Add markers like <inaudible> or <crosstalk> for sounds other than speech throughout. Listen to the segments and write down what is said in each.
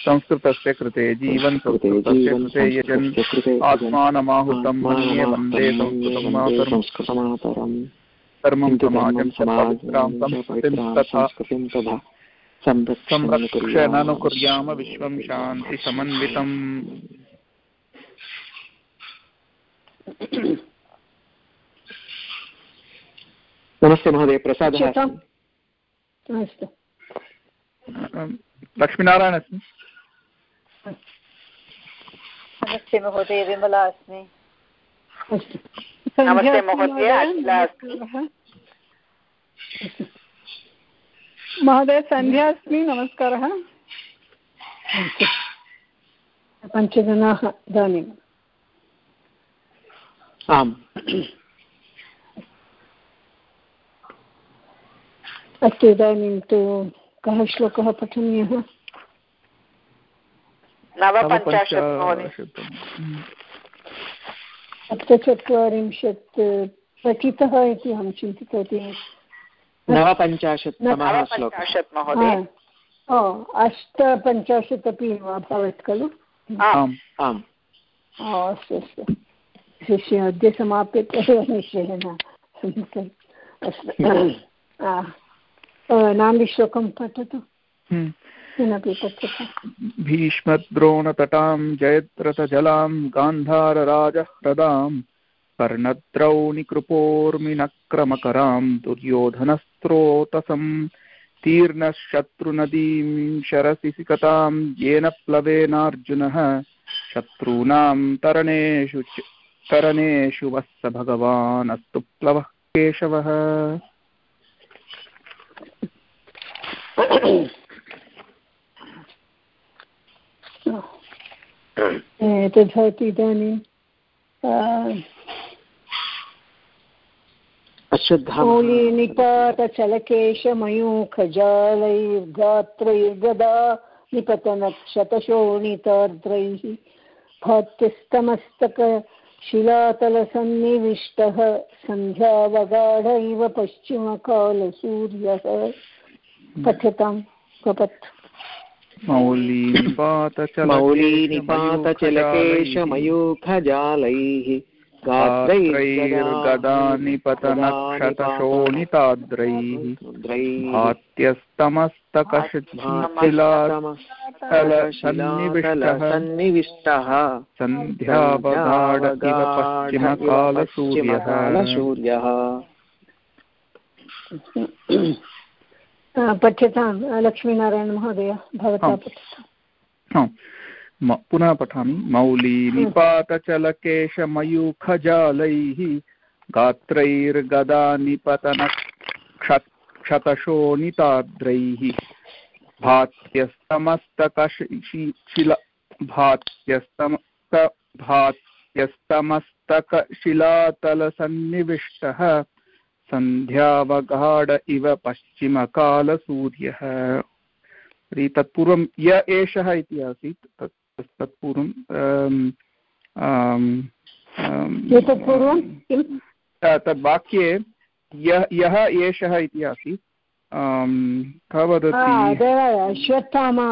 संस्कृतस्य कृते जीवन् संस्कृतस्य कृते यजन् आत्मानमाहुतं मन्ये वंदे धर्मं समाजं पवित्रां संस्कृतिं तथा संरक्ष्य ननु कुर्याम विश्वं शान्तिसमन्वितम् नमस्ते महोदय प्रसादः अस्तु। लक्ष्मीनारायण अस्मि। नमस्ते महोदय विमला अस्मि नमस्ते महोदय अखिला अस्मि महोदय सन्ध्या अस्मि नमस्कारः। पञ्चजनाः इदानीम् आम्। अस्तु इदानीं तु कः श्लोकः पठनीयः? नवपञ्चाशत् सप्तचत्वारिंशत् पठितः इति अहं चिन्तितवती। नवपञ्चाशत्तमः श्लोकः नवपञ्चाशत् महोदय। ओ अष्टपञ्चाशत् अपि अभवत् खलु? आम् आम्। अस्तु अस्तु। शिष्य अद्य समाप्यते। <laughs> निश्चयेन। अस्तु। आ, नान्दीश्लोकं पठतु। किमपि पठतु भीष्मद्रोणतटां जयद्रथजलां गान्धारराजह्रदां कर्णद्रौणिकृपोर्मिनक्रमकरां दुर्योधनस्त्रोतसं तीर्णशत्रुनदीं शरसिकतां येन प्लवेनार्जुनः शत्रूणां तरणेषु तरणेषु वः भगवान् अस्तु प्लवः केशवः <coughs> एतद् भवति इदानीं मौलिनिपातचलकेशमयूखजालैर्गात्रैर्गदा निपतनक्षतशोणितार्द्रैः भात्यस्तमस्तकशिलातलसन्निविष्टः सन्ध्यावगाढ इव पश्चिमकालसूर्यः पठतां कपत् मौलीनिपातचलकेशमयूखजालैः गात्रैर्गदानिपतनक्षतशोणिताद्रैः भात्यस्तमस्तकशिलातलसन्निविष्टः सन्ध्यावगाढ इव पश्चिमकालसूर्यः पठ्यतां लक्ष्मीनारायणमहोदय भवता पठतु पुनः पठामि। मौलीनिपातचलकेशमयूखजालैः गात्रैर्गदानिपतनक्षतशोणिताद्रैः भात्यस्तमस्तकशिला भात्यस्तमस्त भात्यस्तमस्तकशिलातलसन्निविष्टः सन्ध्यावगाढ इव पश्चिमकालसूर्यः। तर्हि तत्पूर्वं य एषः इति आसीत् तत् तत्पूर्वं तद्वाक्ये यः एषः इति आसीत् कः वदति अश्वत्थामा।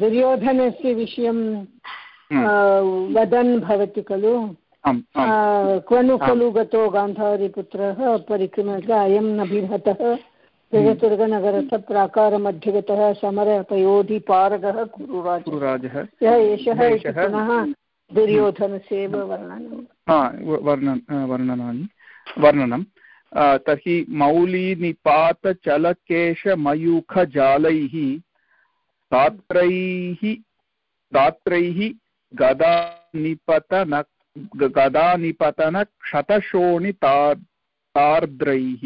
दुर्योधनस्य विषयं वदन् भवति खलु? क्वनु खलु गतो गान्धारीपुत्रः परिक्रम्य अयं न बिभतः जगतुर्गनगरतः प्राकारमध्यगतः समरपयोधिपारगः कुरुराजः एषः। पुनः दुर्योधनस्य एव वर्णनं वर्णनानि। वर्णनं। तर्हि मौलीनिपातचलकेशमयूखजालैः दात्रैः दात्रैः गदानिपतन गदानिपतनक्षतशोणितार्द्रैः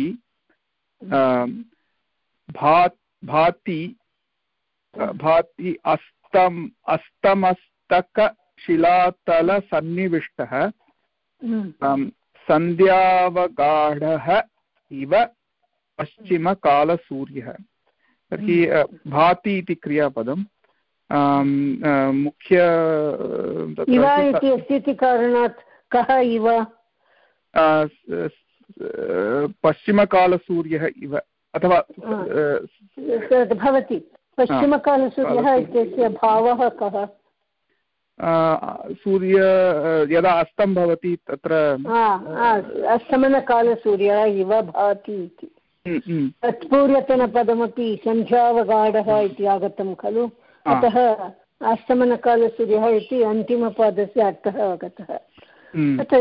भात् भाति भाति अस्तम् अस्तमस्तकशिलातलसन्निविष्टः सन्ध्यावगाढः इव पश्चिमकालसूर्यः। तर्हि भाति इति क्रियापदं। मुख्य इव इति अस्ति इति कारणात् कः इव? पश्चिमकालसूर्यः इव अथवा भवति। पश्चिमकालसूर्यः इत्यस्य भावः कः? सूर्य यदा अस्तं भवति तत्र अस्तमनकालसूर्यः इव भाति इति। हम्म, हम्म। तत्पूर्वतनपदमपि सन्ध्यावगाढः इति आगतं खलु। अतः अस्तमनकालसूर्यः इति अन्तिमपदस्य अर्थः आगतः हम्म। अतः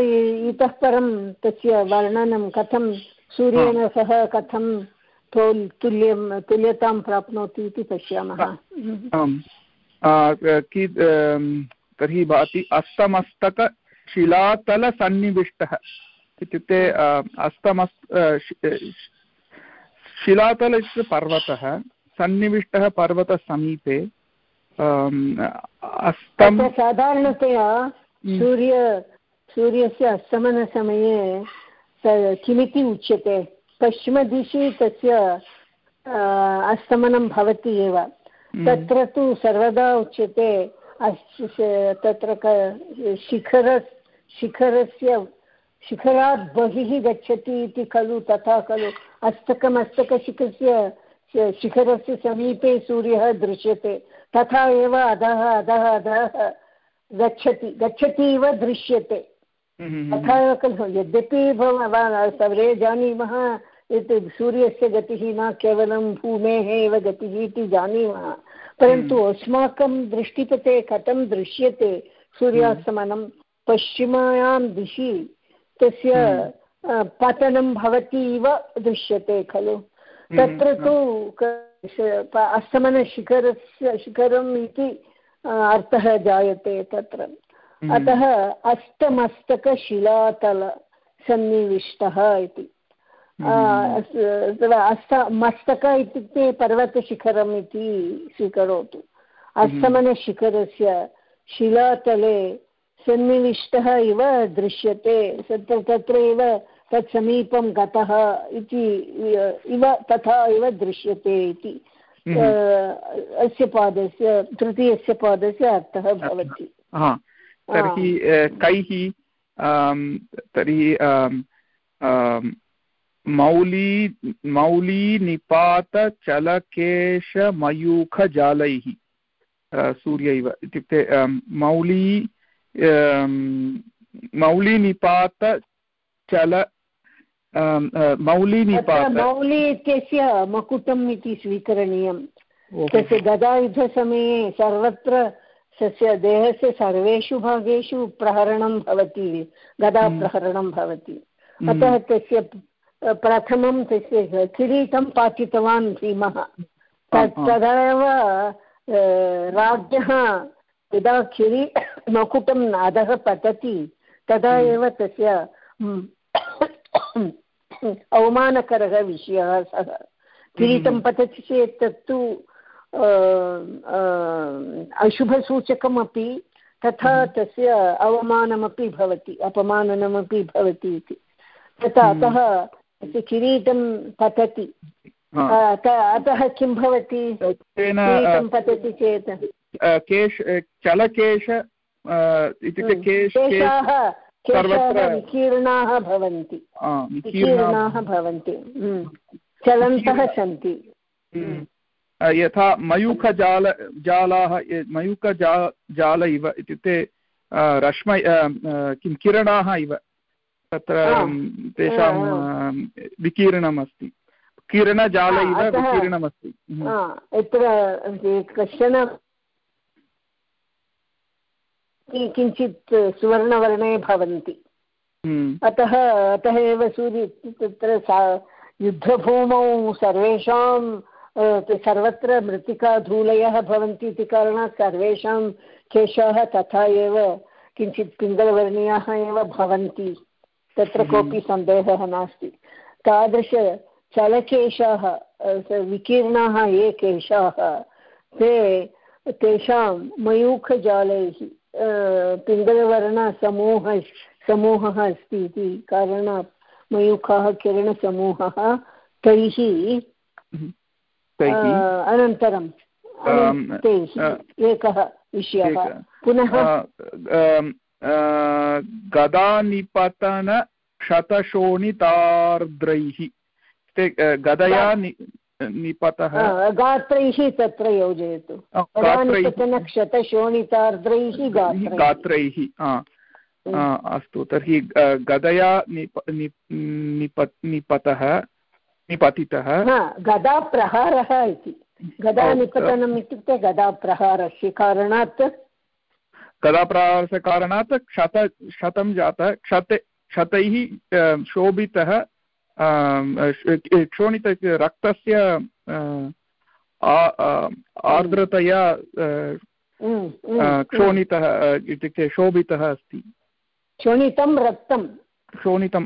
इतः परं तस्य वर्णनं कथं सूर्येण सह कथं तोल् तुल्यं तुल्यतां प्राप्नोति इति पश्यामः। तर्हि भाति अस्तमस्तकशिलातलसन्निविष्टः इत्युक्ते अस्तमस् शिलातल पर्वतः सन्निविष्टः पर्वतसमीपे अस्तं साधारणतया हम्म। सूर्य सूर्यस्य अस्तमनसमये किमिति उच्यते? पश्चिमदिशि तस्य अस्तमनं भवति एव। हम्म। तत्र तु सर्वदा उच्यते। तत्र शिखर शिखरस्य शिखरात् बहिः गच्छति इति खलु तथा खलु। अस्तकमस्तकशिखरस्य शिखरस्य समीपे सूर्यः दृश्यते। तथा एव अधः अधः अधः गच्छति गच्छति इव दृश्यते। हम्म, हम्म, तथा एव खलु यद्यपि सर्वे जानीमः यत् सूर्यस्य गतिः न केवलं भूमेः एव गतिः इति जानीमः। परन्तु हम्म। अस्माकं दृष्टिपथे कथं दृश्यते सूर्यास्तमनं पश्चिमायां दिशि तस्य। पतनं भवति इव दृश्यते खलु। तत्र तु अस्तमनशिखरस्य शिखरम् इति अर्थः जायते तत्र। अतः अष्टमस्तकशिलातलसन्निविष्टः इति। अस्त मस्तक इत्युक्ते पर्वतशिखरम् इति स्वीकरोतु। अस्तमनशिखरस्य शिलातले सन्निविष्टः इव दृश्यते। तत्र तत्र एव तत् समीपं गतः इति इव तथा एव दृश्यते इति। अस्य पादस्य तृतीयस्य पादस्य अर्थः भवति। तर्हि कैः तर्हि मौली मौलीनिपातचलकेशमयूखजालैः सूर्य इव इत्युक्ते मौली मौलीनिपातचल मौलीनिपात मौली इत्यस्य मकुटम् इति स्वीकरणीयं। तस्य गदायुधसमये सर्वत्र तस्य देहस्य सर्वेषु भागेषु प्रहरणं भवति गदाप्रहरणं भवति। अतः तस्य प्रथमं तस्य किरीटं पातितवान् भीमः। तदा एव राज्ञः यदा किरी मकुटम् अधः पतति तदा हम्म। एव तस्य अवमानकरः विषयः सः। किरीटं हम्म। पतति चेत् तत्तु अशुभसूचकमपि तथा हम्म। तस्य अवमानमपि भवति अपमाननमपि भवति इति। तथा अतः तस्य किरीटं पतति। अतः किं भवति? किरीटं पतति चेत्। केश चलकेश इत्युक्ते हम्म, केशाः केशाः विकीर्णाः भवन्ति। विकीर्णाः भवन्ति। हम्म, चलन्तः सन्ति। हम्म, यथा मयूखजाल जालाः मयूखजा जाल इव इत्युक्ते रश्म किं किरणाः इव। तत्र तेषां विकीर्णम् अस्ति किरणजाल इव विकीर्णमस्ति। यत्र कश्चन किञ्चित् सुवर्णवर्णे भवन्ति। अतः अतः एव सूर्य तत्र सा युद्धभूमौ सर्वेषां सर्वत्र मृत्तिकाधूलयः भवन्ति इति कारणात् सर्वेषां केशाः तथा एव किञ्चित् पिङ्गलवर्णीयाः एव भवन्ति। तत्र हम्म। कोऽपि सन्देहः नास्ति। तादृशचलकेशाः विकीर्णाः ये केशाः ते तेषां मयूखजालैः पिङ्गलवर्णसमूह समूहः अस्ति इति कारणात् मयूखाः किरणसमूहः तैः अनन्तरं एकः विषयः पुनः गदानिपतनक्षतशोणितार्द्रैः ते गदया निपतः। गात्रैः तत्र योजयतु। क्षतशोणितार्द्रैः गात्रैः। अस्तु। तर्हि गदया निप निपतः निपतितः। गदाप्रहारः इति। गदानिपतनम् इत्युक्ते गदाप्रहारस्य कारणात्। गदाप्रहारस्य कारणात् क्षत क्षतं जातः क्षते क्षतैः शोभितः क्षोणित रक्तस्य आर्द्रतया क्षोणितः इत्युक्ते शोभितः अस्ति क्षोणितं रक्तं शोणितं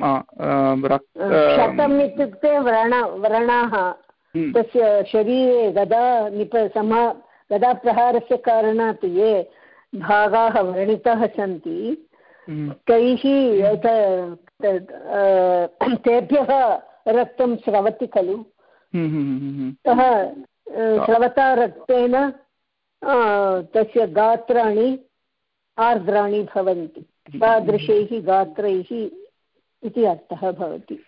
क्षतम् इत्युक्ते व्रण व्रणाः हम्म। तस्य शरीरे गदा निप समा गदाप्रहारस्य कारणात् ये भागाः व्रणिताः सन्ति। तैः तेभ्यः रक्तं स्रवति खलु। हम्म, सः स्रवता रक्तेन तस्य गात्राणि आर्द्राणि भवन्ति। तादृशैः गात्रैः इति अर्थः भवति।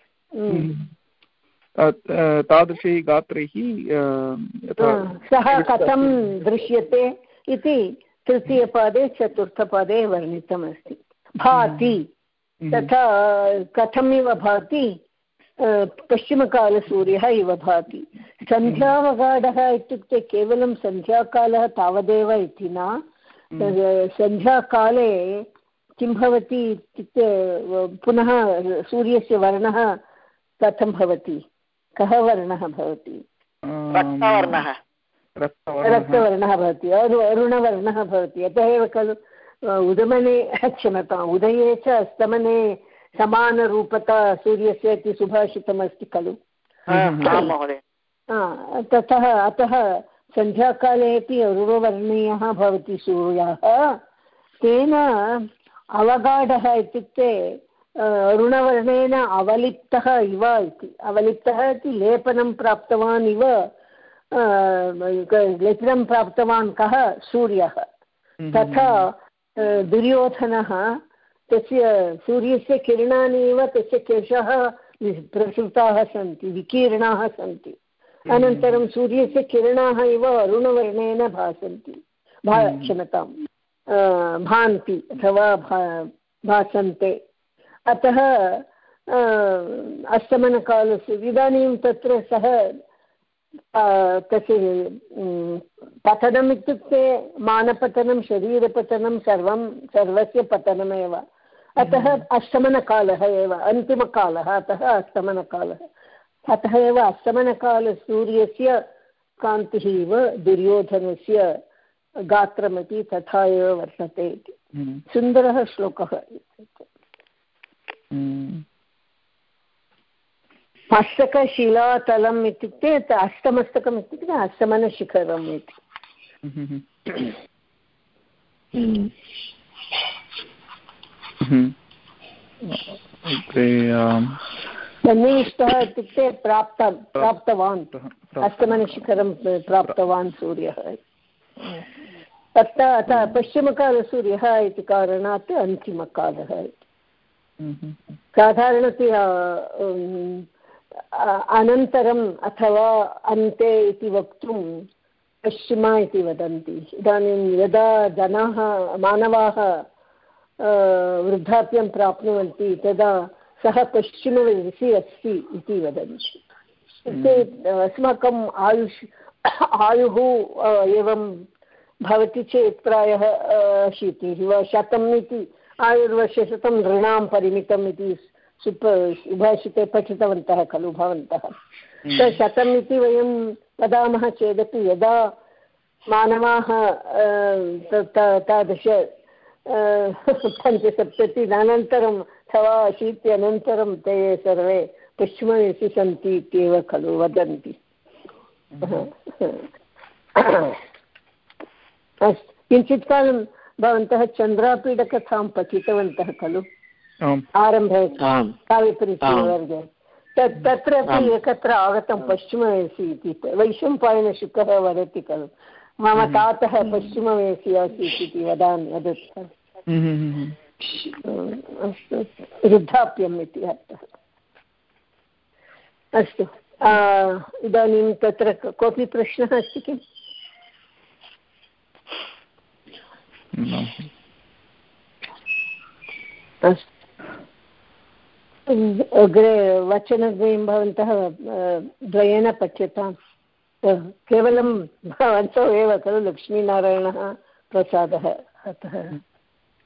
तादृशैः गात्रैः सः कथं दृश्यते इति तृतीयपादे चतुर्थपादे वर्णितमस्ति। भाति हम्म। तथा कथमिव भाति पश्चिमकालसूर्यः इव भाति। सन्ध्यावगाढः इत्युक्ते केवलं सन्ध्याकालः तावदेव इति न हम्म। सन्ध्याकाले किं भवति इत्युक्ते पुनः सूर्यस्य वर्णः कथं भवति? कः वर्णः भवति? रक्तवर्णः। भवति अरुणवर्णः भवति अतः एव खलु उदमने क्षम्यताम् उदये च अस्तमने समानरूपता सूर्यस्य इति सुभाषितमस्ति खलु। ततः अतः सन्ध्याकाले अपि अरुणवर्णीयः भवति सूर्यः। तेन अवगाढः इत्युक्ते अरुणवर्णेन अवलिप्तः इव इति अवलिप्तः इति लेपनं प्राप्तवान् इव लेपनं प्राप्तवान् कः सूर्यः। हम्म, तथा हम्म। दुर्योधनः तस्य सूर्यस्य किरणानि एव तस्य केशः प्रसृताः सन्ति विकीर्णाः सन्ति। हम्म, अनन्तरं सूर्यस्य किरणाः इव अरुणवर्णेन भासन्ति भा क्षमतां भान्ति अथवा भा भासन्ते। अतः अस्तमनकालस्य इदानीं तत्र सः तस्य पतनम् इत्युक्ते मानपतनं शरीरपतनं सर्वं सर्वस्य पतनमेव अतः अस्तमनकालः एव अन्तिमकालः अतः अस्तमनकालः अतः एव अस्तमनकालसूर्यस्य कान्तिः इव दुर्योधनस्य गात्रमपि तथा एव वर्तते इति। हम्म। सुन्दरः श्लोकः। मस्तकशिलातलम् इत्युक्ते अष्टमस्तकम् इत्युक्ते अष्टमनशिखरम् इति। सन्निविष्टः इत्युक्ते प्राप्त प्राप्तवान्। अष्टमनशिखरं प्राप्तवान् सूर्यः। तत्र अतः पश्चिमकालसूर्यः इति कारणात् अन्तिमकालः इति। साधारणतया अनन्तरम् अथवा अन्ते इति वक्तुं पश्चिम इति वदन्ति। इदानीं यदा जनाः, मानवाः वृद्धाप्यं प्राप्नुवन्ति, तदा सः पश्चिमदिशि अस्ति इति वदन्ति। इत्युक्ते अस्माकम् आयुष्, आयुः एवं भवति चेत् प्रायः अशीतिः वा शतम् इति आयुर्वर्षशतं नृणां परिमितम् इति सुप सुभाषिते पठितवन्तः खलु भवन्तः हम्म। शतम् इति वयं वदामः चेदपि यदा मानवाः तादृश पञ्चसप्तति अनन्तरं अथवा अशीत्यनन्तरं ते सर्वे पश्चिमदिशि सन्ति इत्येव खलु वदन्ति हम्म। अस्तु किञ्चित् कालं भवन्तः चन्द्रापीडकथां पठितवन्तः खलु आरम्भे काव्यपरिचयवर्गे। तत् तत्रापि एकत्र आगतं पश्चिमवेसि इति। वैशम्पायनशुकः वदति खलु। मम हम्म। तातः पश्चिमवेसि आसीत् इति वदामि वदति हम्म, हम्म, अस्तु। वृद्धाप्यम् इति अर्थः। अस्तु। इदानीं तत्र कोऽपि प्रश्नः अस्ति किम्? अग्रे वचनद्वयं भवन्तः द्वयेन पठ्यताम्। केवलं भवन्तौ एव खलु लक्ष्मीनारायणः प्रसादः अतः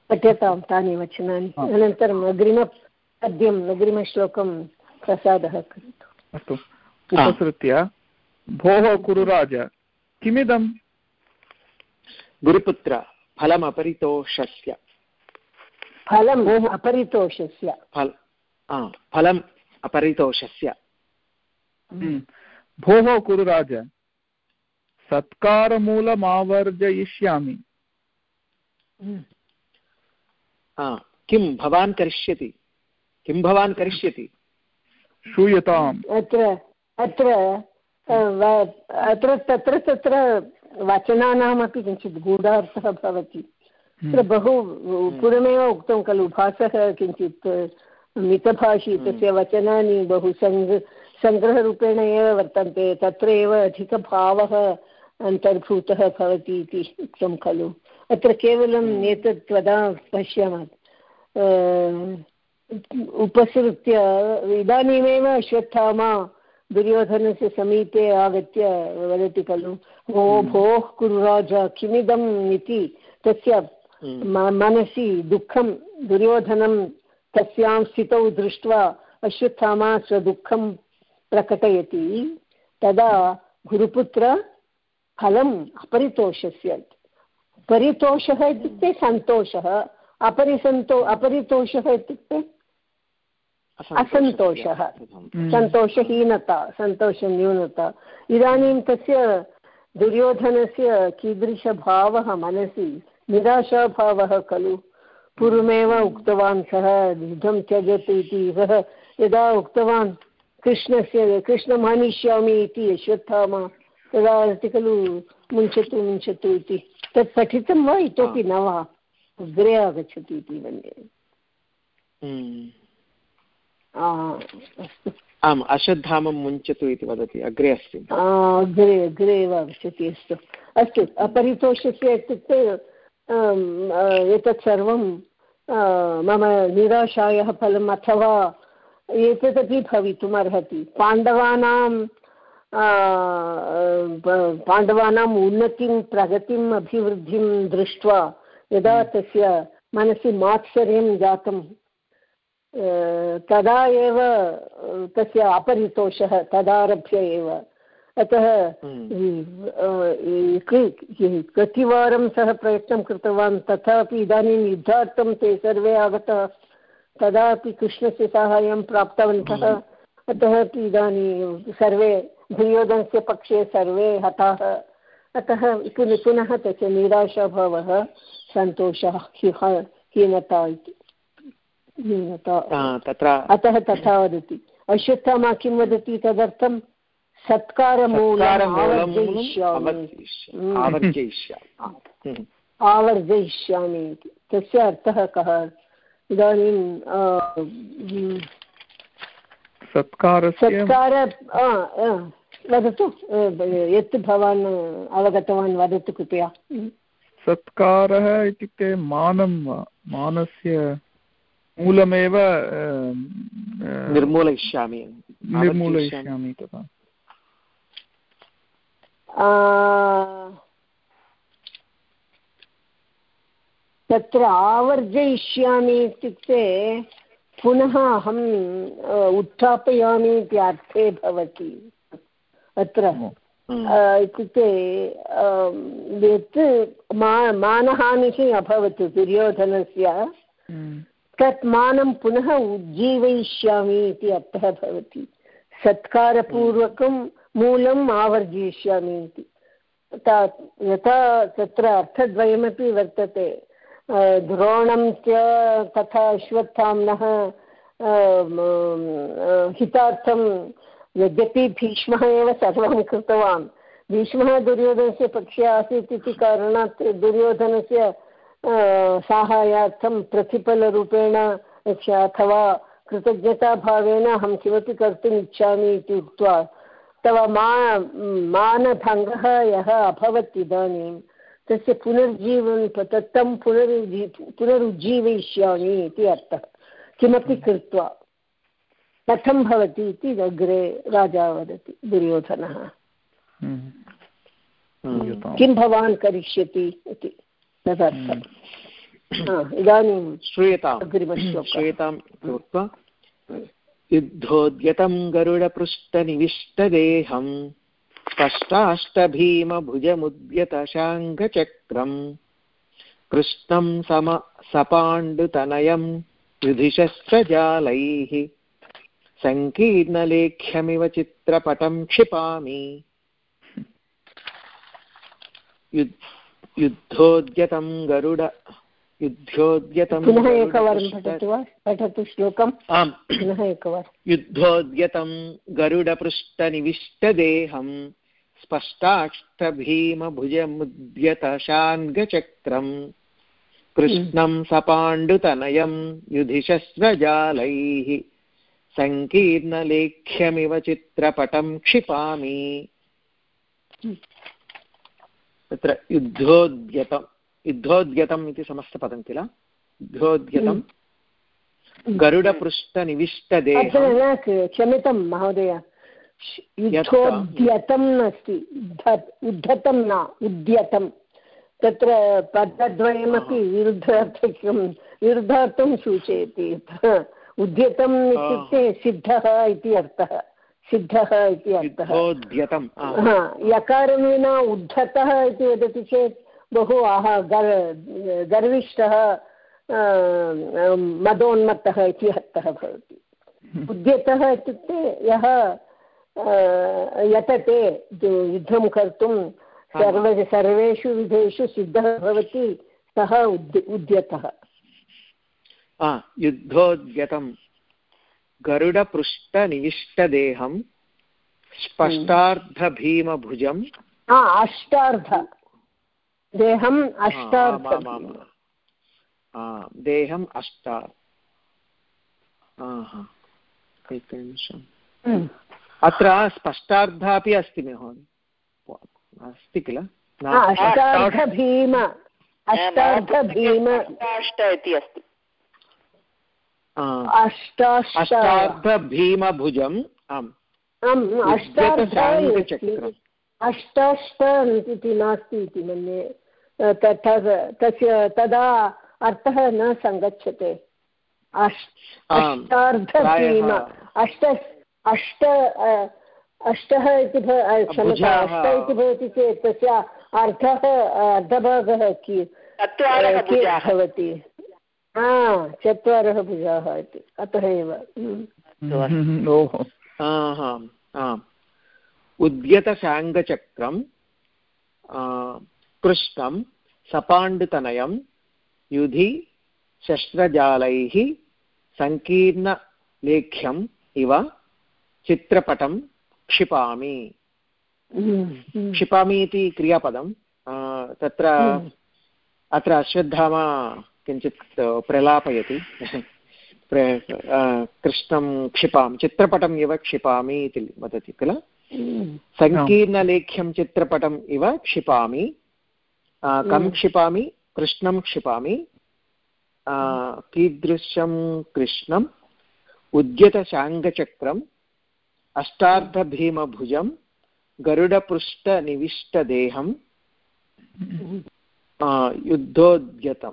पठ्यतां तानि वचनानि। अनन्तरम् अग्रिमपद्यम् अग्रिमश्लोकं प्रसादः करोतु। अस्तु। उपसृत्य भोः कुरुराज किमिदं गुरुपुत्र फलमपरितोषस्य। फलम् अपरितोषस्य। फल फलम् अपरितोषस्य। भोः कुरुराज सत्कारमूलमावर्जयिष्यामि। किं भवान् करिष्यति किं भवान् करिष्यति श्रूयताम् अत्र अत्र अत्र तत्र तत्र वचनानामपि किञ्चित् गूढार्थः भवति तत्र हम्म। बहु पूर्वमेव उक्तं खलु भासः किञ्चित् मितभाषी हम्म। तस्य वचनानि बहु सङ्ग् सङ्ग्रहरूपेण एव वर्तन्ते तत्र एव अधिकभावः अन्तर्भूतः भवति इति उक्तं खलु अत्र केवलम् हम्म। एतत् वदा पश्यामः उपसृत्य इदानीमेव अश्वत्थामा दुर्योधनस्य समीपे आगत्य वदति खलु ओ हम्म। भोः कुरु राजा किमिदम् इति तस्य। मनसि दुःखं दुर्योधनं तस्यां स्थितौ दृष्ट्वा अश्वत्थामा स्वदुःखं प्रकटयति। तदा गुरुपुत्र फलम् अपरितोषस्य परितोषः इत्युक्ते सन्तोषः अपरिसन्तो अपरितोषः इत्युक्ते असन्तोषः। सन्तोषहीनता सन्तोषन्यूनता। इदानीं तस्य दुर्योधनस्य कीदृशभावः मनसि? निराशाभावः खलु? पूर्वमेव उक्तवान् सः युद्धं त्यजतु इति। सः यदा उक्तवान् कृष्णस्य कृष्णम् आनिष्यामि इति अश्वत्थामा तदा अस्ति खलु मुञ्चतु मुञ्चतु इति। तत् पठितं वा इतोपि न वा? अग्रे आगच्छति इति मन्ये। हम्म। आम् अश्वत्थामं मुञ्चतु इति वदति। अग्रे अस्ति। अग्रे अग्रे एव आगच्छति अस्तु। अस्तु अपरितोषस्य इत्युक्ते एतत् सर्वं मम निराशायाः फलम् अथवा एतदपि भवितुमर्हति पाण्डवानां पाण्डवानाम् उन्नतिं प्रगतिम् अभिवृद्धिं दृष्ट्वा यदा तस्य मनसि मात्सर्यं जातं तदा एव तस्य अपरितोषः तदारभ्य एव अतः हम्म। कतिवारं सः प्रयत्नं कृतवान् तथापि इदानीं युद्धार्थं ते सर्वे आगतः तदापि कृष्णस्य साहाय्यं प्राप्तवन्तः। हम्म। अतः अपि इदानीं सर्वे दुर्योधनस्य पक्षे सर्वे हताः। अतः पुनः तस्य निराशाभावः सन्तोषः हीनता इति तत्र अतः तथा वदति। अश्वत्थामा किं वदति तदर्थं आवर्जयिष्यामि। इति। तस्य अर्थः कः? इदानीं सत्कार वदतु। यत् भवान् अवगतवान् वदतु कृपया। सत्कारः इत्युक्ते मानं मानस्य मूलमेव निर्मूलयिष्यामि। निर्मूलयिष्यामि तथा। तत्र आवर्जयिष्यामि इत्युक्ते पुनः अहम् उत्थापयामि इति अर्थे भवति। अत्र इत्युक्ते यत् मा मानहानिः अभवत् दुर्योधनस्य। हम्म। तत् मानं पुनः उज्जीवयिष्यामि इति अर्थः भवति। सत्कारपूर्वकं मूलम् आवर्जयिष्यामि इति। यथा तत्र अर्थद्वयमपि वर्तते। द्रोणं च तथा अश्वत्थाम्नः हितार्थं यद्यपि भीष्मः एव सर्वं कृतवान्। भीष्मः दुर्योधनस्य पक्षे आसीत् इति कारणात् दुर्योधनस्य साहाय्यार्थं प्रतिफलरूपेण अथवा कृतज्ञताभावेन अहं किमपि कर्तुम् इच्छामि इति उक्त्वा तव मा मानभङ्गः यः अभवत् इदानीं तस्य पुनर्जीवनं तं पुनरुज्जी पुनरुज्जीवयिष्यामि इति अर्थः। किमपि कृत्वा कथं भवति इति अग्रे राजा वदति दुर्योधनः। किं भवान् करिष्यति इति? तदर्थम्। इदानीं श्रूयतां श्रूयतां कृत्वा युद्धोद्यतं गरुडपृष्ठनिविष्टदेहं स्पष्टाष्टभीमभुजमुद्यतशाङ्गचक्रम् कृष्णं सम सपाण्डुतनयं युधिशस्त्रजालैः सङ्कीर्णलेख्यमिव चित्रपटं क्षिपामि। युद्धोद्यतं गरुड युद्धोद्यतं पुनः एकवारं पठतु वा? पठतु श्लोकम् आम्। पुनः एकवारं। युद्धोद्यतं गरुडपृष्ठनिविष्टदेहं स्पष्टाष्टभीमभुजमुद्यतशाङ्गचक्रं कृष्णं सपाण्डुतनयं युधिशस्त्रजालैः सङ्कीर्णलेख्यमिव चित्रपटं क्षिपामि। तत्र युद्धोद्यतं युद्धोद्यतम् इति समस्तपदं किल? युद्धोद्यतं। गरुडपृष्ठनिविष्टदेहं क्षम्यतां महोदय। युद्धोद्यतं नास्ति। उद्धतं न उद्यतं तत्र पदद्वयमपि विरुद्धार्थकं विरुद्धार्थं सूचयति। उद्यतम् इत्युक्ते सिद्धः इति अर्थः। सिद्धः इति अर्थः। यकारं विना उद्धतः इति वदति चेत् बहु आह गर् गर्विष्ठः मदोन्मत्तः इति अर्थः भवति। हम्म। उद्यतः इत्युक्ते यः यतते युद्धं कर्तुं सर्व सर्वेषु विधेषु सिद्धः भवति सः उद् उद्यतः। युद्धोद्यतं गरुडपृष्ठनिविष्टदेहं स्पष्टार्धभीमभुजं अष्टार्ध। देहम् अष्टार्थ देहम् अष्टा। एकनिमिषम्। हम्म। अत्र स्पष्टार्धः अपि अस्ति महोदय। अस्ति किल? अष्टार्धभीम अष्टार्धभीम अष्ट इति अस्ति। अष्टार्धभीमभुजम् आम्। अष्टार्धचक्रम् अष्टाष्ट इति नास्ति इति मन्ये। तस्य तदा अर्थः न सङ्गच्छते। अष्ट अष्ट अष्टः इति क्षमता अष्ट इति भवति चेत् तस्य अर्थः अर्धभागः कियत् भवति। हा चत्वारः भुजाः इति अतः एव। <laughs> उद्यतशाङ्गचक्रं कृष्णं सपाण्डुतनयं युधि शस्त्रजालैः सङ्कीर्णलेख्यम् इव चित्रपटं क्षिपामि। क्षिपामि इति क्रियापदं तत्र अत्र अश्वत्थामा किञ्चित् प्रलापयति। कृष्णं क्षिपामि चित्रपटम् इव क्षिपामि इति वदति किल? सङ्कीर्णलेख्यं चित्रपटम् इव क्षिपामि। कं क्षिपामि कृष्णं क्षिपामि कीदृशं कृष्णम् उद्यतशाङ्गचक्रम् अष्टार्धभीमभुजं गरुडपृष्ठनिविष्टदेहं युद्धोद्यतं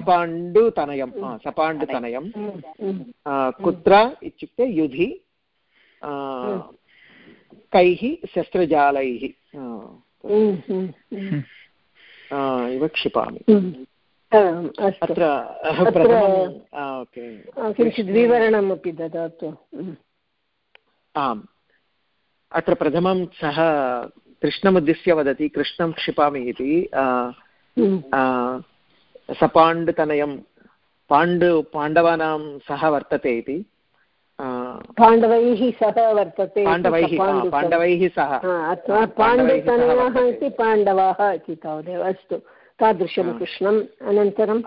सपाण्डुतनयं सपाण्डुतनयं कुत्र इत्युक्ते युधि कैः शस्त्रजालैः। इव क्षिपामि। अत्र किञ्चित् विवरणमपि ददातु। आम्। अत्र प्रथमं सः कृष्णमुद्दिश्य वदति कृष्णं क्षिपामि इति। हम्म। सपाण्डुतनयं पाण्डु पाण्डवानां सह वर्तते इति। पाण्डवैः सह वर्तते पाण्डवैः पाण्डवैः सह। पाण्डुतनयः इति पाण्डवाः इति तावदेव। अस्तु तादृशं कृष्णम्। अनन्तरं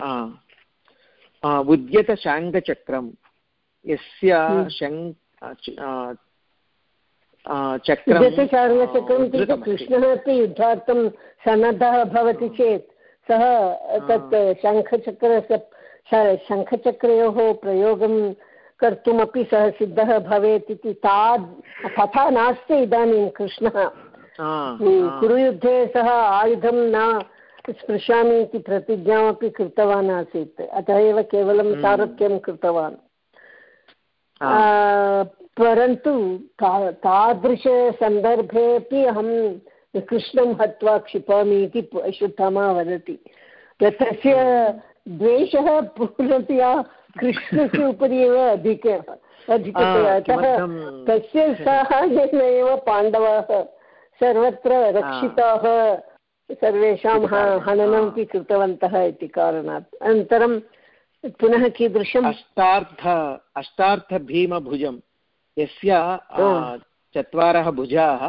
उद्यतशाङ्गचक्रं यस्य। शङ् चक्रं कृष्णः अपि युद्धार्थं सन्नद्धः भवति चेत् सः तत् शङ्खचक्रस्य शङ्खचक्रयोः प्रयोगं कर्तुमपि सः सिद्धः भवेत् इति ता तथा नास्ति इदानीं कृष्णः। कुरुयुद्धे सः आयुधं न स्पृशामि इति प्रतिज्ञामपि कृतवान् आसीत्। अतः एव केवलं सारथ्यं कृतवान्। परन्तु तादृशसन्दर्भेपि अहं कृष्णं हत्वा क्षिपामि इति अश्वत्थामा वदति। तस्य द्वेषः पूर्णतया कृष्णस्य उपरि एव अधिक अधिकतया अतः तस्य साहाय्येन एव पाण्डवाः सर्वत्र रक्षिताः सर्वेषां हननमपि कृतवन्तः इति कारणात्। अनन्तरं पुनः कीदृशम्? अष्टार्थ अष्टार्थभीमभुजं यस्य चत्वारः भुजाः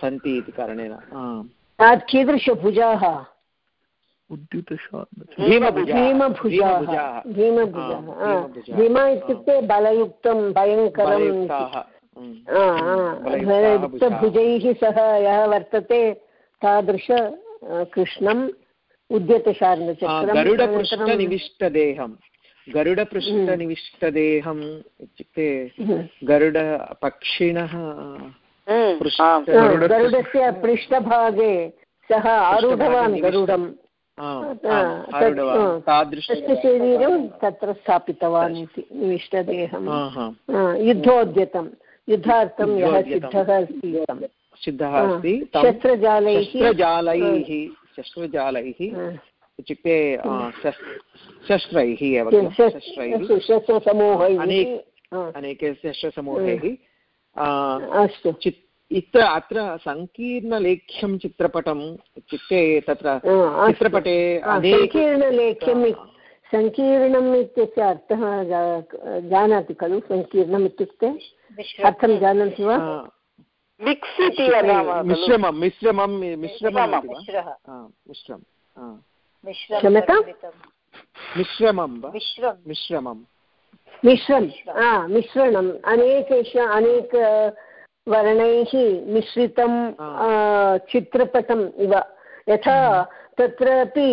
सन्ति इति कारणेन। कीदृशभुजाः? भीम इत्युक्ते बलयुक्तं भयङ्करं भययुक्तभुजैः सह यः वर्तते तादृश कृष्णम् उद्यतशार्ङ्गचक्रं गरुडपृष्ठनिविष्टदेहम्। इत्युक्ते गरुडपक्षिणः गरुडस्य पृष्ठभागे सः आरूढवान् गरुडं तस्य शरीरं तत्र स्थापितवान् इति निविष्टदेहं युद्धोद्यतं युद्धार्थं यः सिद्धः अस्ति सिद्धः अस्ति शस्त्रजालैः शस्त्रजालैः शस्त्रजालैः इत्युक्ते शस्त्रैः एव शस्त्रसमूहैः अनेके शस्त्रसमूहैः अस्तु इत्र अत्र सङ्कीर्णलेख्यं चित्रपटम् इत्युक्ते तत्र चित्रपटे सङ्कीर्णलेख्यं सङ्कीर्णम् इत्यस्य अर्थः जानाति खलु सङ्कीर्णम् इत्युक्ते अर्थं जानन्ति वा मिश्रमं मिश्रमं मिश्रमं मिश्रं क्षम्यतां मिश्रमं वा मिश्रमं मिश्रं मिश्रणम् अनेकेषु अनेक वर्णैः मिश्रितं चित्रपटम् इव। यथा तत्रापि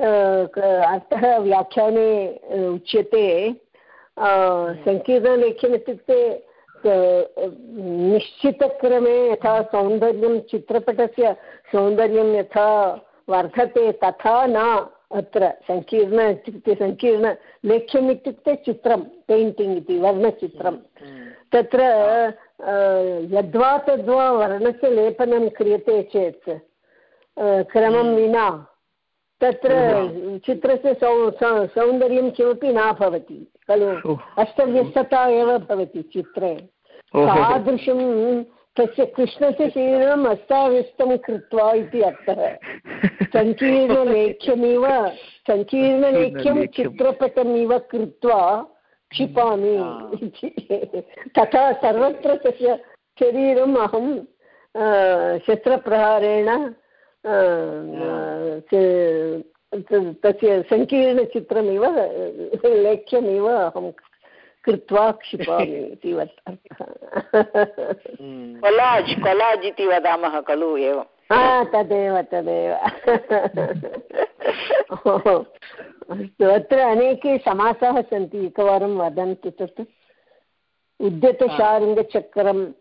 अर्थः व्याख्याने उच्यते। सङ्कीर्णलेख्यम् इत्युक्ते निश्चितक्रमे यथा सौन्दर्यं चित्रपटस्य सौन्दर्यं यथा वर्धते तथा न। अत्र सङ्कीर्ण इत्युक्ते सङ्कीर्णलेख्यम् इत्युक्ते चित्रं पेण्टिङ्ग् इति वर्णचित्रं. तत्र यद्वा तद्वा वर्णस्य लेपनं क्रियते चेत् क्रमं विना तत्र चित्रस्य सौ सौन्दर्यं किमपि न भवति खलु? अस्तव्यस्तता एव भवति चित्रे। तादृशं तस्य कृष्णस्य शरीरम् अस्ताव्यस्तं कृत्वा इति अर्थः। सङ्कीर्णलेख्यमिव सङ्कीर्णलेख्यं चित्रपटमिव कृत्वा क्षिपामि तथा सर्वत्र तस्य शरीरम् अहं शस्त्रप्रहारेण तस्य सङ्कीर्णचित्रमिव लेख्यमिव अहं कृत्वा क्षिपामि इति <laughs> कोलाज् कोलाज् इति वदामः खलु एवं। तदेव तदेव। अस्तु अत्र अनेके समासाः सन्ति एकवारं वदन्तु तत्। उद्यतशार्ङ्गचक्रम्।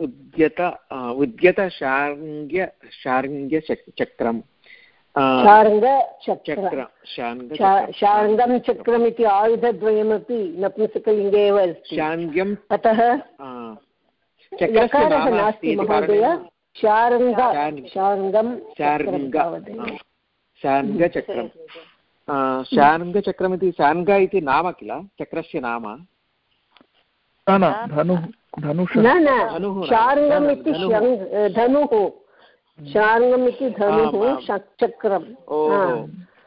उद्यत उद्यतशार्ङ्ग्य शार्ङ्ग्यचक्रम्। शार्ङ्गं चक्रम् इति आयुधद्वयमपि नपुंसकलिङ्गे एव अस्ति अतः यकारः नास्ति महोदय शार्ङ्ग शार्ङ्गं शार्ङ्गचक्रं शार्ङ्गचक्रमिति शार्ङ्ग इति नाम किल चक्रस्य नाम न न शार्ङ्गम् इति धनुः शार्ङ्गम् इति धनुः चक्रम्।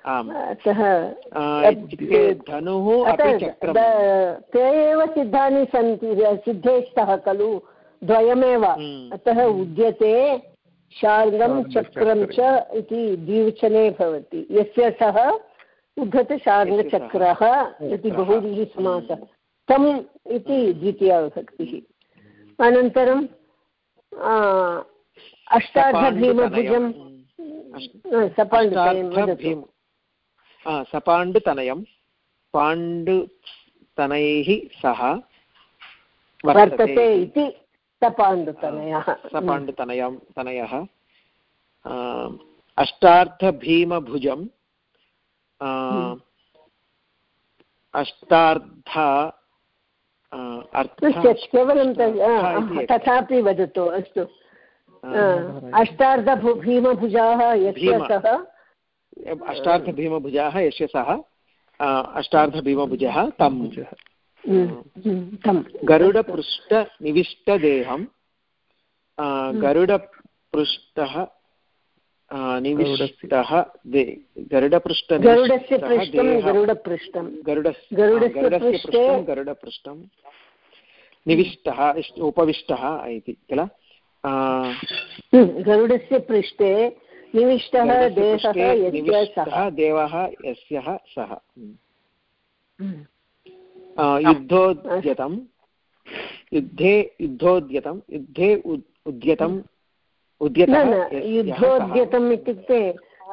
अतः धनुः ते एव सिद्धानि सन्ति सिद्धे स्तः खलु द्वयमेव। अतः उद्यते शार्ङ्गं चक्रं च इति द्विवचने भवति। यस्य सः उद्धतशार्ङ्गचक्रः इति बहुव्रीः समासः। तम् इति द्वितीयाविभक्तिः अनन्तरं अष्टार्धभीमभुजं सपाण्डुतनयं सपाण्डुतनयं। पाण्डुतनैः सह वर्तते इति। सपाण्डुतनयः। सपाण्डुतनयं तनयः। अष्टार्ध केवलं तथापि वदतु अस्तु। अष्टार्धभु भीमभुजाः यस्य सः? अष्टार्थभीमभुजाः यस्य सः? अष्टार्थभीमभुजः तं गरुडपृष्ठनिविष्टदेहं गरुडपृष्ठः निविष्टः गरुडपृष्ठ गरुडस्य पृष्ठं गरुडपृष्ठं. गरुडस्य पृष्ठं गरुडपृष्ठं. निविष्टः उपविष्टः इति किल? गरुडस्य पृष्ठे निविष्टः देहः देवः यस्यः सः। युद्धोद्यतं युद्धे युद्धोद्यतं युद्धे उद्यतम्। उद्यतं युद्धोद्यतम् इत्युक्ते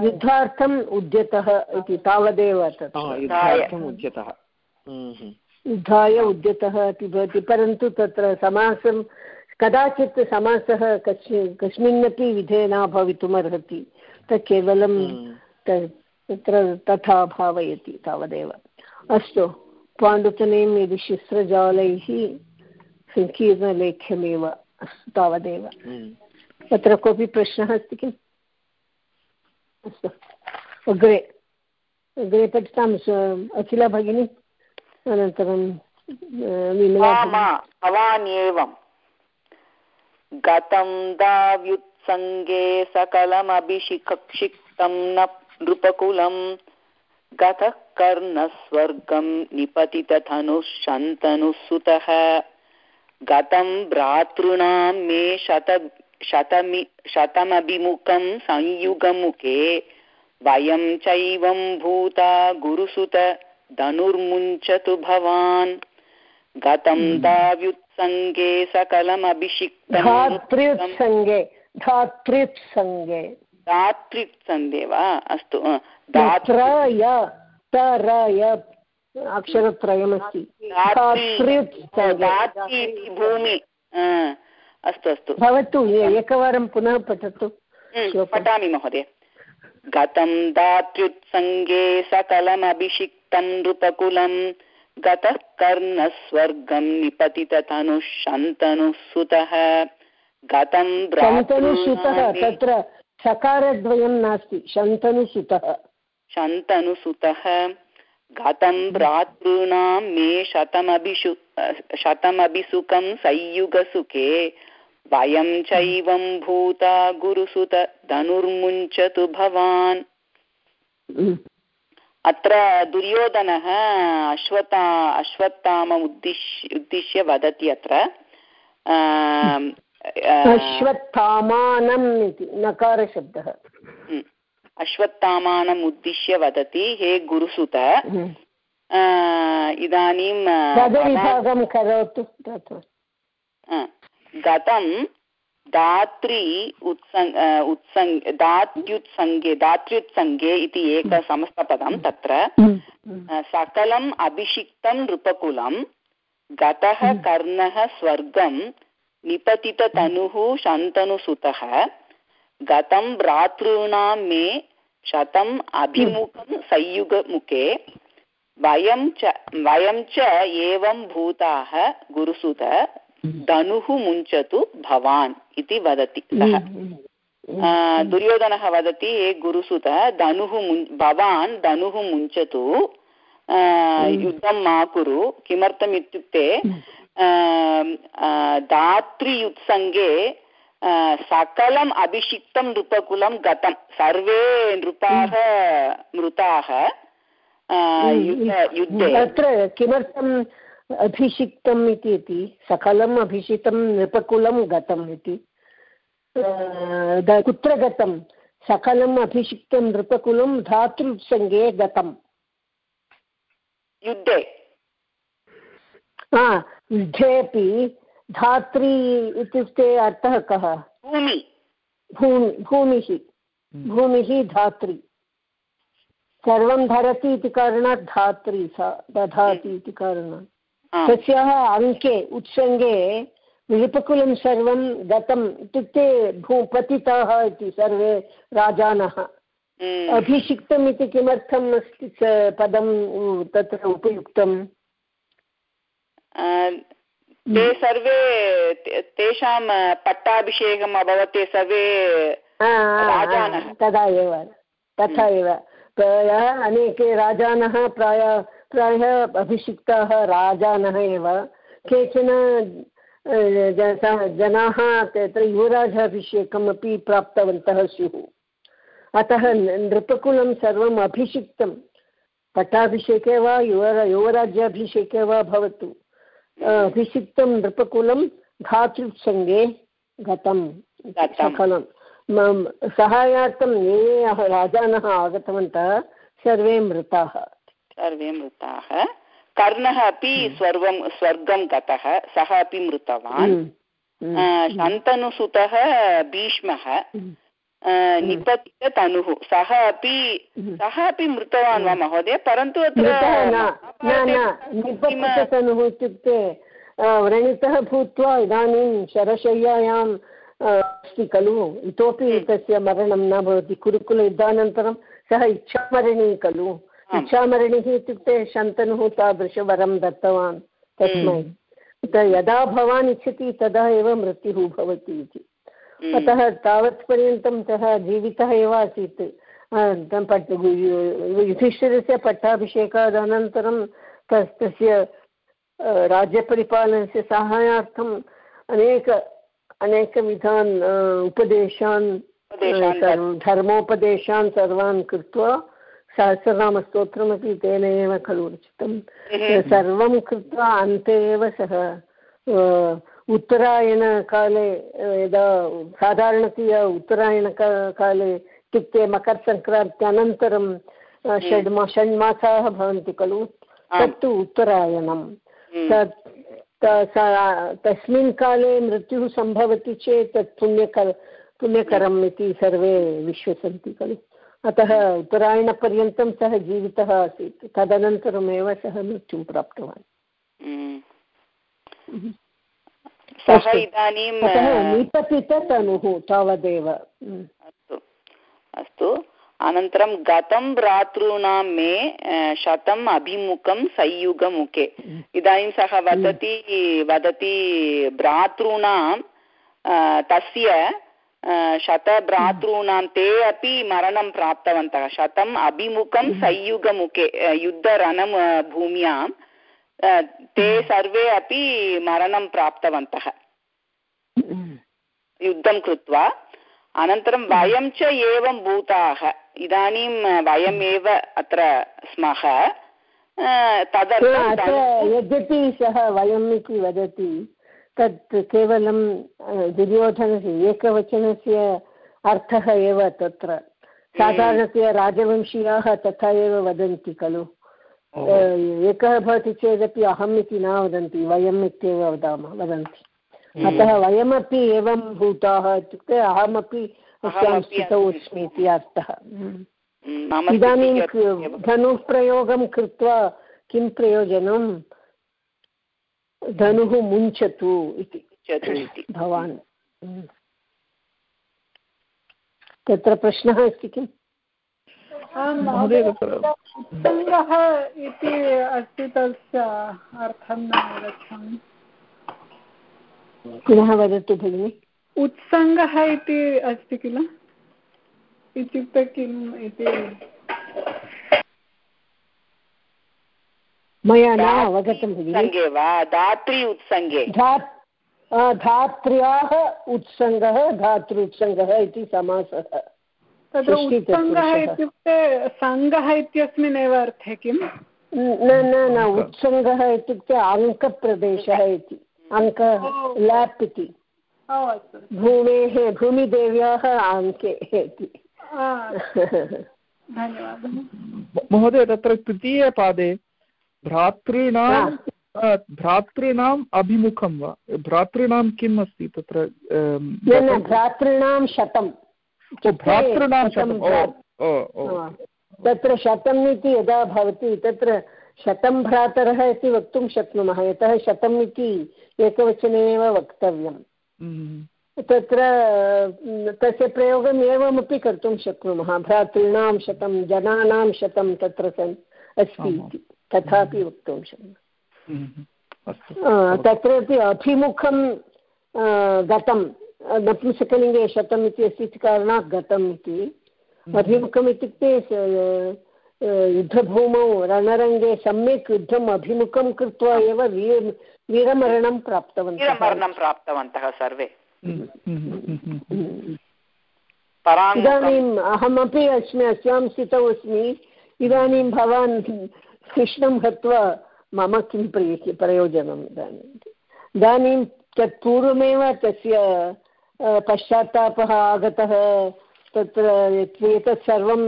युद्धार्थम् उद्यतः इति तावदेव युद्धार्थम् उद्यतः। युद्धाय उद्यतः इति भवति परन्तु तत्र समासं कदाचित् समासः कस्मिन् कस्मिन्नपि विधे न भवितुमर्हति। तत् केवलं तत्र तथा भावयति तावदेव। अस्तु पाण्डुतनें यदि शिस्रजालैः सङ्कीर्णलेख्यमेव अस्तु तावदेव तत्र कोऽपि प्रश्नः अस्ति किम्? अस्तु अग्रे अग्रे पठिताम् अखिला भगिनी अनन्तरं भवान्येवं गतं दाव्युत्सङ्गे सकलमभिषिक्षिक्तं न नृपकुलं। गतः कर्णस्वर्गं निपतितधनुः शन्तनुः गतं भ्रातॄणां मे शत शतमि शतमभिमुखं संयुगमुखे। वयं चैवं भूता गुरुसुत धनुर्मुञ्चतु भवान्। गतं दाव्युत्सङ्गे सकलमभिषिक्तसङ्गे धातृत्सङ्गे धातृत्सन्धे वा? अस्तु अक्षरत्रयमस्ति। भूमि। अस्तु अस्तु। भवतु एकवारं पुनः पठतु। पठामि महोदय। गतं दात्र्युत्सङ्गे सकलमभिषिक्तं नृपकुलं गतः कर्णस्वर्गं निपतिततनुः शन्तनुः सुतः गतं शन्तनुसुतः तत्र सकारद्वयं नास्ति शन्तनुसुतः। शन्तनुसुतः। गतं भ्रातॄणां मे शतमभिषु शतमभिसुखं संयुगसुखे। वयं चैवं भूता गुरुसुत धनुर्मुञ्चतु भवान्। अत्र दुर्योधनः अश्वत्था अश्वत्थाम उद्दिश्य उद्दिश्य वदति अत्र. अश्वत्थामानम् इति नकारशब्दः। अश्वत्थामानम् उद्दिश्य वदति हे गुरुसुत। इदानीं गतं दात्री उत्सङ् उत्सङ् दात्युत्सङ्गे दात्र्युत्सङ्गे इति एकसमस्तपदं तत्र। सकलम् अभिषिक्तं नृपकुलं गतः कर्णः स्वर्गं निपतिततनुः शन्तनुसुतः गतं भ्रातॄणां मे शतम् अभिमुखं संयुगमुखे वयं च वयं च एवं भूताः गुरुसुत धनुः मुञ्चतु भवान् इति वदति सः। दुर्योधनः वदति हे गुरुसुत धनुः मुञ् भवान् धनुः मुञ्चतु युद्धं मा कुरु। किमर्थम् इत्युक्ते धात्रियुत्सङ्गे सकलम् अभिषिक्तं नृपकुलं गतं। सर्वे नृपाः मृताः युद्धे तत्र किमर्थं अभिषिक्तम् इति इति सकलम् अभिषिक्तं नृपकुलं गतम् इति। कुत्र गतं सकलम् अभिषिक्तं नृपकुलं धातृसङ्गे गतम्। युद्धे। युद्धे अपि धात्री इत्युक्ते अर्थः कः? भूमि। भूमि भूमिः। भूमिः धात्री। सर्वं धरति इति कारणात् धात्री सा दधाति इति कारणात्। तस्याः अङ्के उत्सङ्गे विलिपकुलं सर्वं गतम् इत्युक्ते भू पतिताः इति सर्वे राजानः। अभिषिक्तम् इति किमर्थम् अस्ति पदं तत्र उपयुक्तम्? ते सर्वे तेषां पट्टाभिषेकम् अभवत् ते सर्वे तदा एव तथा एव। प्रायः अनेके राजानः प्राय प्रायः अभिषिक्ताः राजानः एव। केचन जनाः तत्र युवराजाभिषेकम् अपि प्राप्तवन्तः स्युः। अतः नृपकुलं सर्वम् अभिषिक्तं। पट्टाभिषेके वा युवर युवराज्याभिषेके वा भवतु। अभिषिक्तं नृपकुलं धातृसङ्गे गतं। सकलं। सहायार्थं ये ये राजानः आगतवन्तः सर्वे मृताः। सर्वे मृताः कर्णः अपि हम्म। स्वर्गं स्वर्गं गतः सः अपि मृतवान्। हम्म। हम्म। शन्तनुसुतः भीष्मः। निपतिततनुः। सः अपि सः अपि मृतवान् वा महोदय? परन्तु निपतिततनुः इत्युक्ते व्रणितः भूत्वा इदानीं शरशय्यायां अस्ति खलु। इतोपि तस्य मरणं न भवति। कुरुकुलयुद्धानन्तरं सः इच्छामरणि खलु। इच्छामरणिः इत्युक्ते शन्तनुः तादृशवरं दत्तवान् तस्मै। यदा भवान् इच्छति तदा एव मृत्युः भवति इति। अतः तावत्पर्यन्तं सः जीवितः एव आसीत्। युधिष्ठिरस्य पट्टाभिषेकादनन्तरं तस्य राज्यपरिपालनस्य साहाय्यार्थम् अनेक अनेकविधान् उपदेशान् धर्मोपदेशान् सर्वान् कृत्वा सहस्रनामस्तोत्रमपि तेन एव खलु रचितं सर्वं कृत्वा अन्ते एव सः उत्तरायणकाले यदा साधारणतया उत्तरायणकाले इत्युक्ते मकरसङ्क्रान्त्यनन्तरं षड् षण्मासाः भवन्ति खलु। तत्तु उत्तरायणं। तत् तस्मिन् काले मृत्युः सम्भवति चेत् तत् पुण्यकर पुण्यकरम् इति सर्वे विश्वसन्ति खलु। अतः उत्तरायणपर्यन्तं सः जीवितः आसीत्। तदनन्तरमेव सः मृत्युं प्राप्तवान्। हम्म। सः इदानीं निपतिततनुः तावदेव। अस्तु। अस्तु। अनन्तरं गतं भ्रातॄणां मे शतम् अभिमुखं संयुगमुखे। इदानीं सः वदति वदति भ्रातॄणां तस्य शतभ्रातॄणां ते अपि मरणं प्राप्तवन्तः। शतम् अभिमुखं संयुगमुखे युद्धरणं भूम्यां ते सर्वे अपि मरणं प्राप्तवन्तः। युद्धं कृत्वा अनन्तरं वयं च एवं भूताः। इदानीं वयमेव अत्र स्मः। तदर्थं यद्यपि सः वयम् इति वदति तत् केवलं दुर्योधनस्य एकवचनस्य अर्थः एव तत्र। साधारणतया राजवंशीयाः तथा एव वदन्ति खलु। एकः भवति चेदपि अहम् इति न वदन्ति वयम् इत्येव वदामः वदन्ति। अतः वयमपि एवं भूताः इत्युक्ते अहमपि तस्यां स्थितौ अस्मि। इति अर्थः। इदानीं धनुः प्रयोगं कृत्वा किं प्रयोजनं धनुः मुञ्चतु इति। भवान्। तत्र प्रश्नः अस्ति किम्? सङ्गः इति अस्ति तस्य अर्थं न गच्छामि पुनः वदतु भगिनि। उत्सङ्गः इति अस्ति किल? इत्युक्ते किम् इति? मया न अवगतं भगिनि। वा? धात्री उत्सङ्गे। धात्र्याः उत्सङ्गः धातृ उत्सङ्गः इति समासः। तत्र उत्सङ्गः इत्युक्ते सङ्गः इत्यस्मिन् एव अर्थे किम्? न न न उत्सङ्गः इत्युक्ते अङ्कप्रदेशः इति। अङ्क लेप् इति। भूमेः भूमिदेव्याः अङ्के इति। महोदय तत्र तृतीयपादे भ्रातॄणां भ्रातॄणाम् अभिमुखं वा? भ्रातॄणां किम् अस्ति तत्र भ्रातॄणां शतं भ्रातॄणां शतं तत्र शतम् इति यदा भवति तत्र शतं भ्रातरः इति वक्तुं शक्नुमः। यतः शतम् इति एकवचने एव वक्तव्यम्। हम्म। तत्र तस्य प्रयोगम् एवमपि कर्तुं शक्नुमः। भ्रातॄणां शतं जनानां शतं तत्र सन् अस्ति इति। तथापि वक्तुं शक्नुमः। तत्रापि अभिमुखं गतं नपुंसकलिङ्गे शतम् इति अस्ति इति कारणात् गतम् इति। अभिमुखम् इत्युक्ते युद्धभूमौ रणरङ्गे सम्यक् युद्धम् अभिमुखं कृत्वा एव वीर वीरमरणं प्राप्तवन्तः। वीरमरणं प्राप्तवन्तः सर्वे। इदानीम् अहमपि अस्मि अस्यां स्थितौ अस्मि। इदानीं भवान् कृष्णं हत्वा मम किं प्रयोजनम् इदानीम् इदानीं तत् पूर्वमेव तस्य पश्चात्तापः आगतः तत्र एतत् सर्वं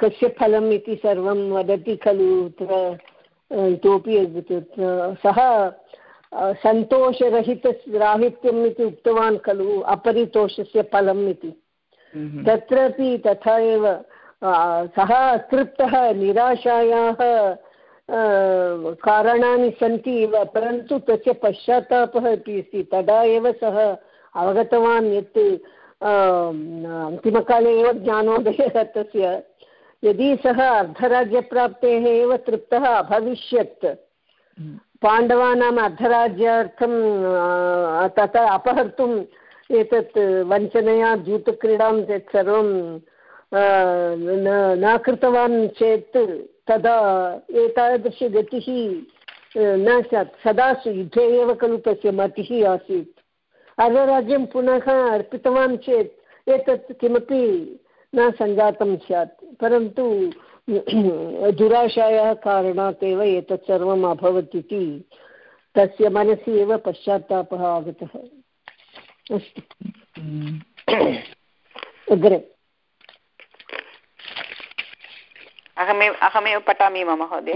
कस्य फलम् इति सर्वं वदति खलु तत्र इतोपि सः सन्तोषरहित राहित्यम् इति उक्तवान् खलु अपरितोषस्य फलम् इति हम्म। तत्रापि तथा एव सः तृप्तः निराशायाः कारणानि सन्ति एव परन्तु तस्य पश्चात्तापः अपि अस्ति। तदा एव सः अवगतवान् यत् अन्तिमकाले एव ज्ञानोदयः तस्य। यदि सः अर्धराज्यप्राप्तेः एव तृप्तः अभविष्यत्। हम्म। पाण्डवानाम् अर्धराज्यार्थं तथा अपहर्तुम् एतत् वञ्चनया द्यूतक्रीडां यत् सर्वं न कृतवान् चेत् तदा एतादृशगतिः न स्यात् सदा युद्धे एव खलु तस्य मतिः आसीत् अर्धराज्यं पुनः अर्पितवान् चेत् एतत् किमपि न सञ्जातं स्यात् परन्तु दुराशायाः कारणात् एव एतत् सर्वम् अभवत् इति तस्य मनसि एव पश्चात्तापः आगतः अस्तु अग्रे अहमेव अहमेव पठामि मम महोदय।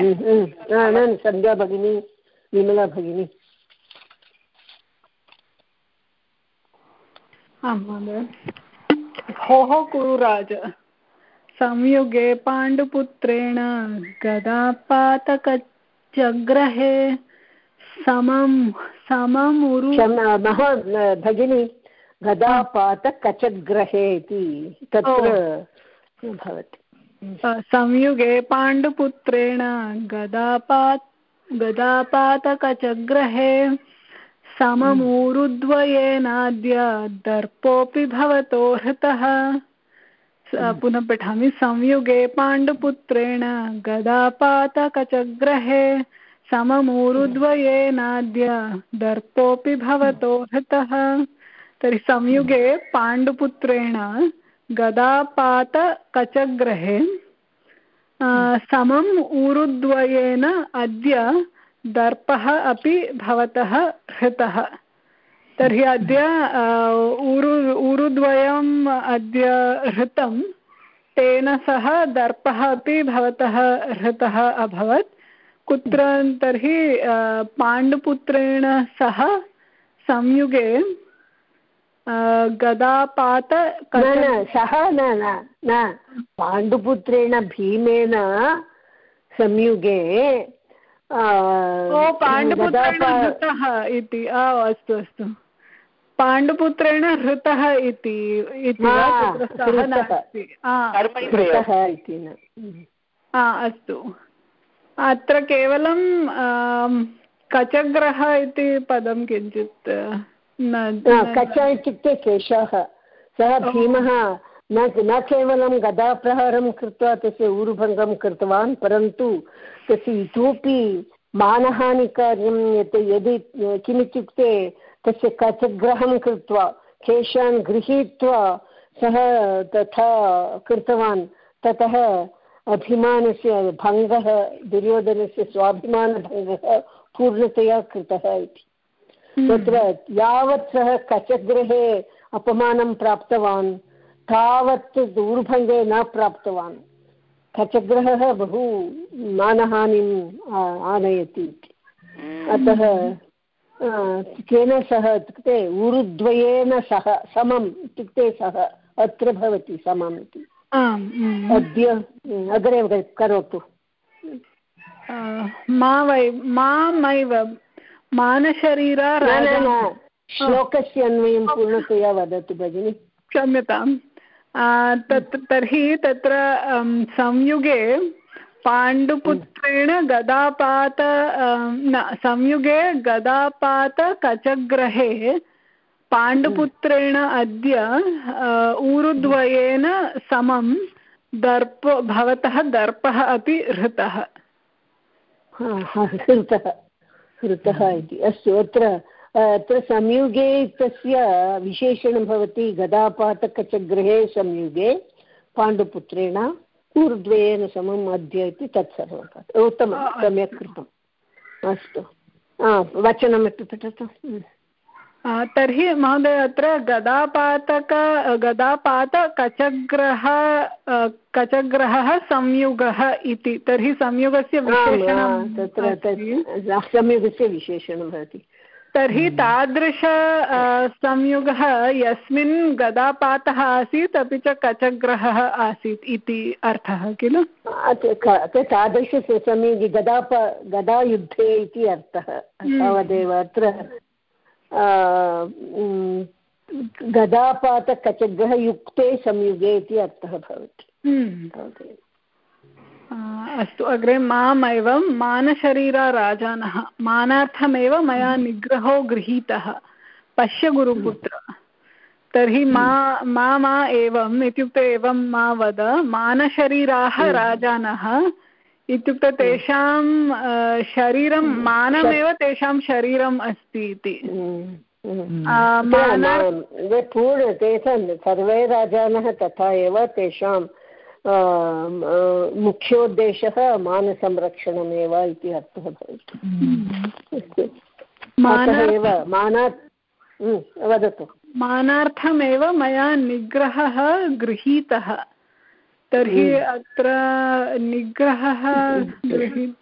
न सन्ध्या भगिनी विमला भगिनी। आं महोदय। भोः कुरुराज संयुगे पाण्डुपुत्रेण गदापातकचग्रहे समं सममुरु भगिनी गदापातकचग्रहे इति। तत्र भवति। संयुगे पाण्डुपुत्रेण गदापात् गदापातकचग्रहे सममूरुद्वयेनाद्य दर्पोऽपि भवतो हृतः। पुनः पठामि। संयुगे पाण्डुपुत्रेण गदापातकचग्रहे सममूरुद्वयेनाद्य दर्पोऽपि भवतो हृतः। तर्हि संयुगे पाण्डुपुत्रेण गदापातकचग्रहे समम् ऊरुद्वयेन अद्य दर्पः अपि भवतः हृतः। तर्हि अद्य ऊरु, ऊरुद्वयम् अद्य हृतं, तेन सह दर्पः अपि भवतः हृतः अभवत्। कुत्र तर्हि पाण्डुपुत्रेण सह संयुगे गदापात सः न न पाण्डुपुत्रेण भीमेन संयुगे ओ पाण्डुपुत्रेण इति अस्तु अस्तु पाण्डुपुत्रेण हृतः इति अस्तु अत्र केवलं कचग्रह इति पदं किञ्चित् कच इत्युक्ते केशः सः भीमः न न केवलं गदाप्रहारं कृत्वा तस्य ऊरुभङ्गं कृतवान् परन्तु तस्य इतोपि मानहानिकार्यं यत् यदि किमित्युक्ते तस्य कचग्रहं कृत्वा केशान् गृहीत्वा सः तथा कृतवान् ततः अभिमानस्य भङ्गः दुर्योधनस्य स्वाभिमानभङ्गः पूर्णतया कृतः इति। तत्र यावत् सः कचगृहे अपमानं प्राप्तवान् तावत् दूर्भङ्गे न प्राप्तवान्। कचग्रहः बहु मानहानिम् आनयति अतः केन सह इत्युक्ते ऊरुद्वयेन सह समम् इत्युक्ते सः अत्र भवति समम् इति। अद्य अग्रे करोतु। मा वै मामैव मानशरीर श्लोकस्य अन्वयं पूर्णतया वदतु भगिनि। क्षम्यताम्। तत् तर्हि तत्र संयुगे पाण्डुपुत्रेण गदापात न संयुगे गदापातकचग्रहे पाण्डुपुत्रेण अद्य ऊरुद्वयेन समं दर्प भवतः दर्पः अपि हृतः। हृतः। हृतः इति। अस्तु अत्र अत्र संयुगे तस्य विशेषणं भवति गदापातकचगृहे संयुगे पाण्डुपुत्रेण ऊर्द्वयेन समम् अद्य इति तत्सर्वं। उत्तमं सम्यक् कृतम्। अस्तु। वचनमपि पठतु। तर्हि महोदय अत्र गदापातक गदापातकचग्रह कचग्रहः संयुगः इति। तर्हि संयुगस्य विशेषणं तत्र संयुगस्य विशेषणं भवति। तर्हि तादृश संयुगः यस्मिन् गदापातः आसीत् अपि च कचग्रहः आसीत् इति अर्थः किल? संयुगे गदाप गदायुद्धे इति अर्थः। हम्म। तावदेव अत्र गदापातकचग्रः युक्ते संयुगे इति अर्थः भवति। हम्म। अस्तु अग्रे मामेव मानशरीरा राजानः मानार्थमेव मया निग्रहो गृहीतः पश्य गुरुपुत्र। तर्हि मा मा मा एवम् इत्युक्ते एवं मा वद मानशरीराः हम्म। राजानः इत्युक्ते तेषां शरीरं मानमेव तेषां शरीरम् अस्ति इति. हम्म, हम्म। पूर्ण तेषां सर्वे राजानः तथा एव तेषां मुख्योद्देशः मानसंरक्षणमेव इति अर्थः भवति. एव मानात् वदतु। मानार्थमेव मया निग्रहः गृहीतः। तर्हि अत्र निग्रहः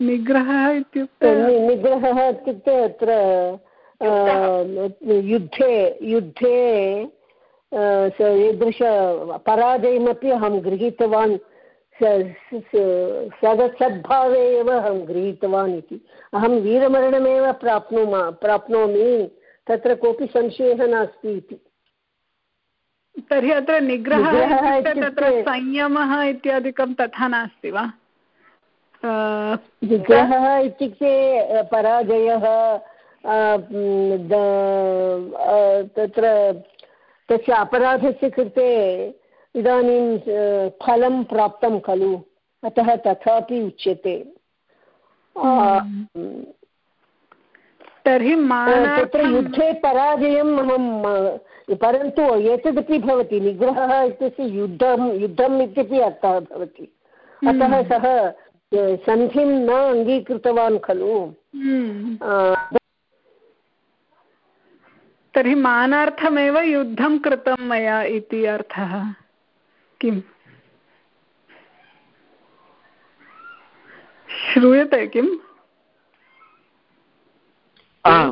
निग्रहः इत्युक्ते निग्रहः इत्युक्ते अत्र युद्धे युद्धे ईदृश पराजयमपि अहं गृहीतवान् सद्भावे एव अहं गृहीतवान् इति। अहं वीरमरणमेव प्राप्नुमा प्राप्नोमि तत्र कोऽपि संशयः नास्ति इति। तर्हि अत्र निग्रहः तत्र संयमः इत्यादिकं तथा नास्ति वा? निग्रहः इत्युक्ते पराजयः तत्र तस्य अपराधस्य कृते इदानीं फलं प्राप्तं खलु? अतः तथापि उच्यते। तर्हि तत्र युद्धे पराजयम् अहं परन्तु एतदपि भवति निग्रहः इत्यस्य युद्धं युद्धम् इत्यपि अर्थः भवति। अतः हम्म। सः सन्धिं न अङ्गीकृतवान् खलु। हम्म। तर्हि मानार्थमेव युद्धं कृतं मया इति अर्थः। किम्? श्रूयते किम्?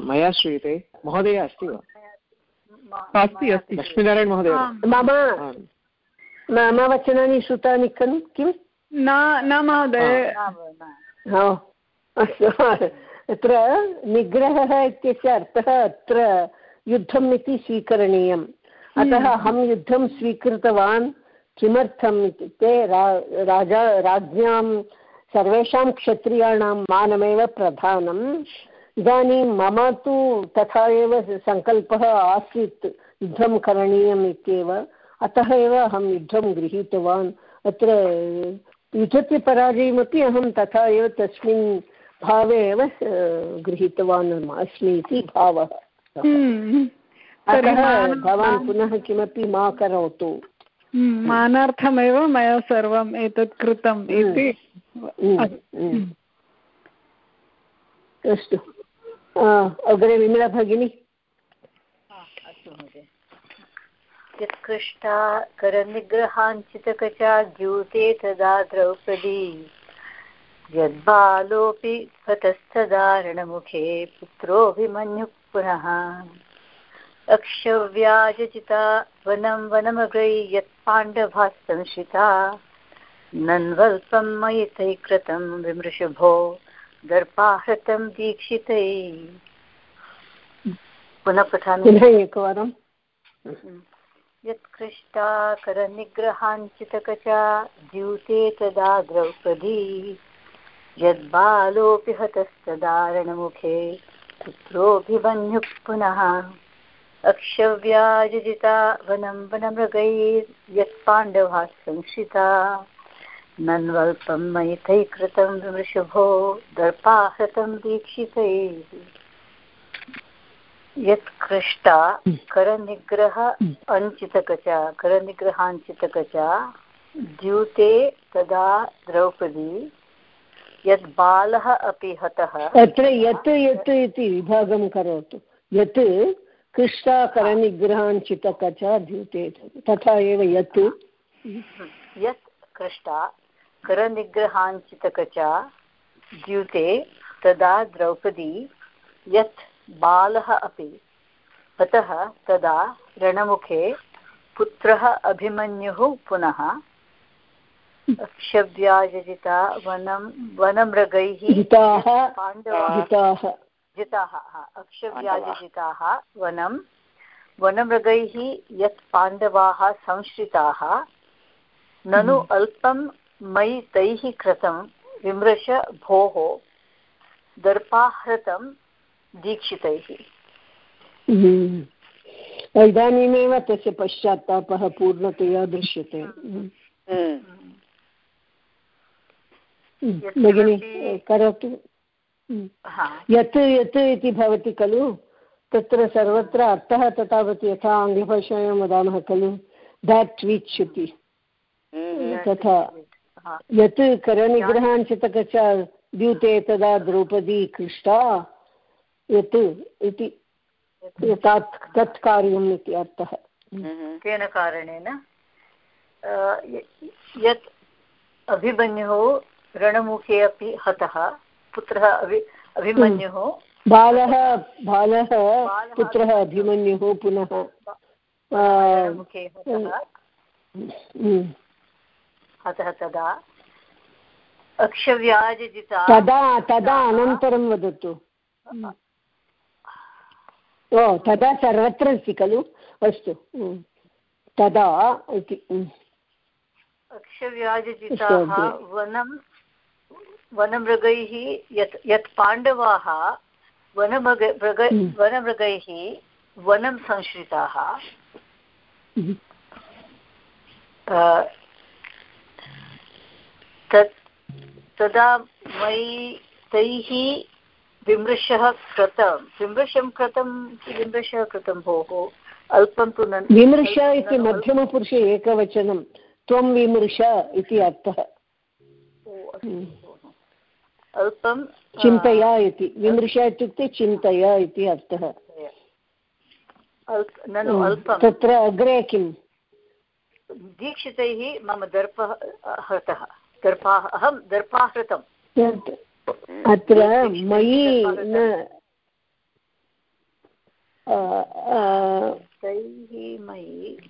मया श्रूयते। महोदय अस्ति वा? अस्ति। अस्ति। लक्ष्मीनारायण महोदय मम मम वचनानि श्रुतानि खलु? किं? न न महोदय। अस्तु अत्र निग्रहः इत्यस्य अर्थः अत्र युद्धम् इति स्वीकरणीयम्। अतः हम्म। अहं युद्धं स्वीकृतवान्। किमर्थम् इत्युक्ते राजा राज्ञां सर्वेषां क्षत्रियाणां मानमेव प्रधानम्। इदानीं मम तु तथा एव सङ्कल्पः आसीत् युद्धं करणीयम् इत्येव। अतः एव अहं युद्धं गृहीतवान्। अत्र युद्धस्य पराजयमपि अहं तथा एव तस्मिन् भावे एव गृहीतवान् अस्मि इति भावः। हम्म। अतः भवान् पुनः किमपि मा करोतु। हम्म, मानार्थमेव मया सर्वम् एतत् कृतम् हम्म। इति अस्तु। अग्रे विमला भगिनी यत्कृष्टा करनिग्रहाञ्चितकचा द्यूते तदा द्रौपदी यद्बालोऽपि हतस्तदारणमुखे पुत्रोऽभिमन्युः पुनः अक्षव्याजचिता वनं वनमग्रै यत्पाण्डभाः संश्रिता नन्वल्पं मयि तैः कृतं विमृशभो दर्पाहृतं दीक्षितै। पुनः पठामि। एकवारं यत्कृष्टा करनिग्रहाञ्चितकचा द्यूते तदा द्रौपदी। यद्बालोऽपि हतस्तदारणमुखे पुत्रोऽभिमन्युः पुनः। अक्षव्याजिता वनं वनमृगैर्यत्पाण्डवाः संशिता नन्वल्पं मयितैः कृतं वृषभो दर्पाहृतं दीक्षितैः। यत्कृष्टा करनिग्रह अञ्चितकचा करनिग्रहाञ्चितकचा द्यूते तदा द्रौपदी यत् बालः अपि हतः। अत्र यत् यत् इति विभागं करोतु। यत् कृष्णा करनिग्रहाञ्चितकचा द्यूते तथा एव यत्। यत् कृष्टा करनिग्रहाञ्चितकचा द्यूते तदा द्रौपदी यत् बालः अपि अतः तदा रणमुखे पुत्रः अभिमन्युः पुनः क्षव्याजिता वनं वनमृगैः पाण्डवाः जिताः अक्षव्याजिताः वनं वनमृगैः यत् पाण्डवाः संश्रिताः ननु हम्म। मयि तैः कृतं विमृश भोः दर्पाहृतं दीक्षितैः। हम्म। इदानीमेव तस्य पश्चात्तापः पूर्णतया दृश्यते। हम्म। हम्म। भगिनि करोतु। यत् यत् इति भवति खलु? तत्र सर्वत्र अर्थः तथा भवति यथा आङ्ग्लभाषायां वदामः खलु। देट् विच् इति तथा। यत् करनिग्रहाञ्चितकच द्यूते तदा द्रौपदी कृष्टा यत् इति तत् तत् कार्यम् इति अर्थः। हम्म, तेन कारणेन? यत् अभिमन्युः रणमुखे अपि हतः पुत्रः अभि अभिमन्युः हम्म। बालः बालः पुत्रः अभिमन्युः पुनः। हम्म। तदा अक्षव्याजिता तदा तदा अनन्तरं वदतु। ओ तदा सर्वत्र अस्ति खलु? अस्तु। तदा इति अक्षव्याजजिताः वनं वनमृगैः यत् यत् पाण्डवाः वनमृग वनमृगैः वनं संश्रिताः। तत् तदा मयि तैः विमृशः कृतं। विमृशं कृतं विमृशः कृतं भोः? अल्पं तु न विमृश इति मध्यमपुरुषे एकवचनं त्वं विमृश इति अर्थः। अल्पं चिन्तय इति। विमृश इत्युक्ते चिन्तय इति अर्थः। तत्र अग्रे किम्? दीक्षितैः मम दर्पः हृतः। दर्पाः अहं दर्पाहृतं अत्र मयि न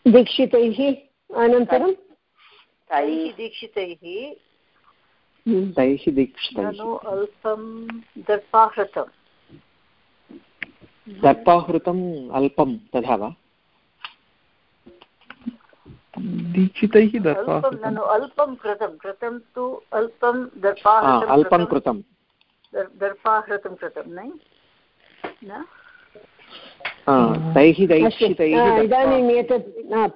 दीक्षितैः अनन्तरं? तैः दीक्षितैः हम्म। तैः दीक्षितैः। अल्पं दर्पाहृतं दर्पाहृतम् अल्पं तथा वा? दीक्षितैः अल्पं कृतं कृतं तु अल्पं अल्पं कृतं दर्पाहृतं कृतं न? तैः इदानीम् एतत्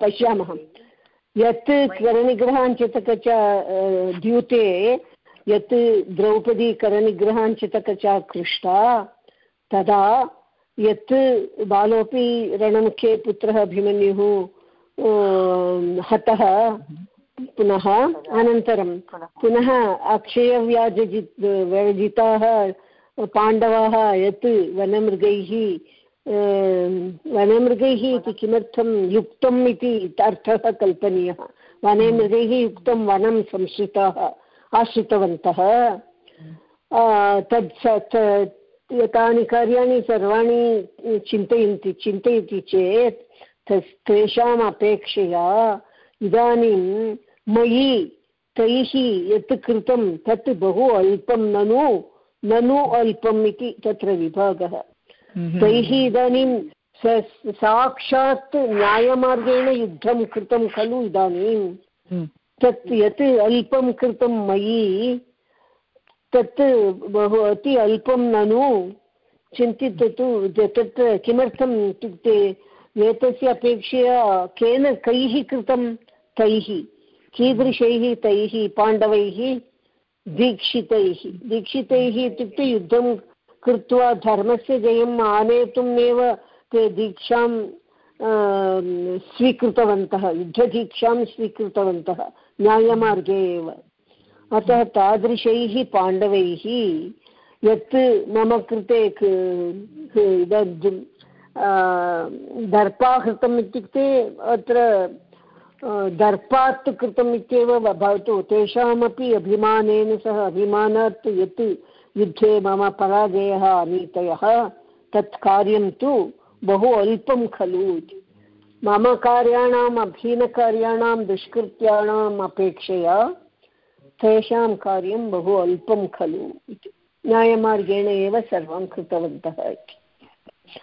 पश्यामः। यत् करनिग्रहाञ्चितक च द्यूते यत् द्रौपदी करनिग्रहाञ्चितक च कृष्टा तदा यत् बालोऽपि रणमुखे पुत्रः अभिमन्युः हतः पुनः अनन्तरं पुनः। अक्षयव्याजजित् व्यजिताः पाण्डवाः यत् वनमृगैः वनमृगैः इति किमर्थं युक्तम् इति अर्थः कल्पनीयः। वनमृगैः युक्तं वनं संश्रिताः आश्रितवन्तः। तत् तानि कार्याणि सर्वाणि चिन्तयन्ति चिन्तयति चेत् तेषाम् अपेक्षया इदानीं मयि तैः यत् कृतं तत् बहु अल्पं ननु ननु अल्पम् इति तत्र विभागः हम्म। तैः इदानीं साक्षात् न्यायमार्गेण युद्धं कृतं खलु इदानीं हम्म। तत् यत् अल्पं कृतं मयि तत् बहु अति अल्पं ननु चिन्तितु तत् किमर्थम् इत्युक्ते एतस्य अपेक्षया केन कैः कृतं तैः? कीदृशैः तैः? पाण्डवैः? दीक्षितैः? दीक्षितैः इत्युक्ते युद्धं कृत्वा धर्मस्य जयम् आनेतुमेव ते दीक्षां स्वीकृतवन्तः, युद्धदीक्षां स्वीकृतवन्तः, न्यायमार्गे एव। अतः तादृशैः पाण्डवैः यत् मम कृते दर्पाहृतम् इत्युक्ते अत्र दर्पात् कृतम् इत्येव भवतु। तेषामपि अभिमानेन सह अभिमानात् यत् युद्धे मम पराजयः अनीतयः, तत् कार्यं तु बहु अल्पं खलु इति। मम कार्याणाम् अभीनकार्याणां दुष्कृत्याणाम् अपेक्षया तेषां कार्यं बहु अल्पं खलु इति। न्यायमार्गेण एव सर्वं कृतवन्तः इति।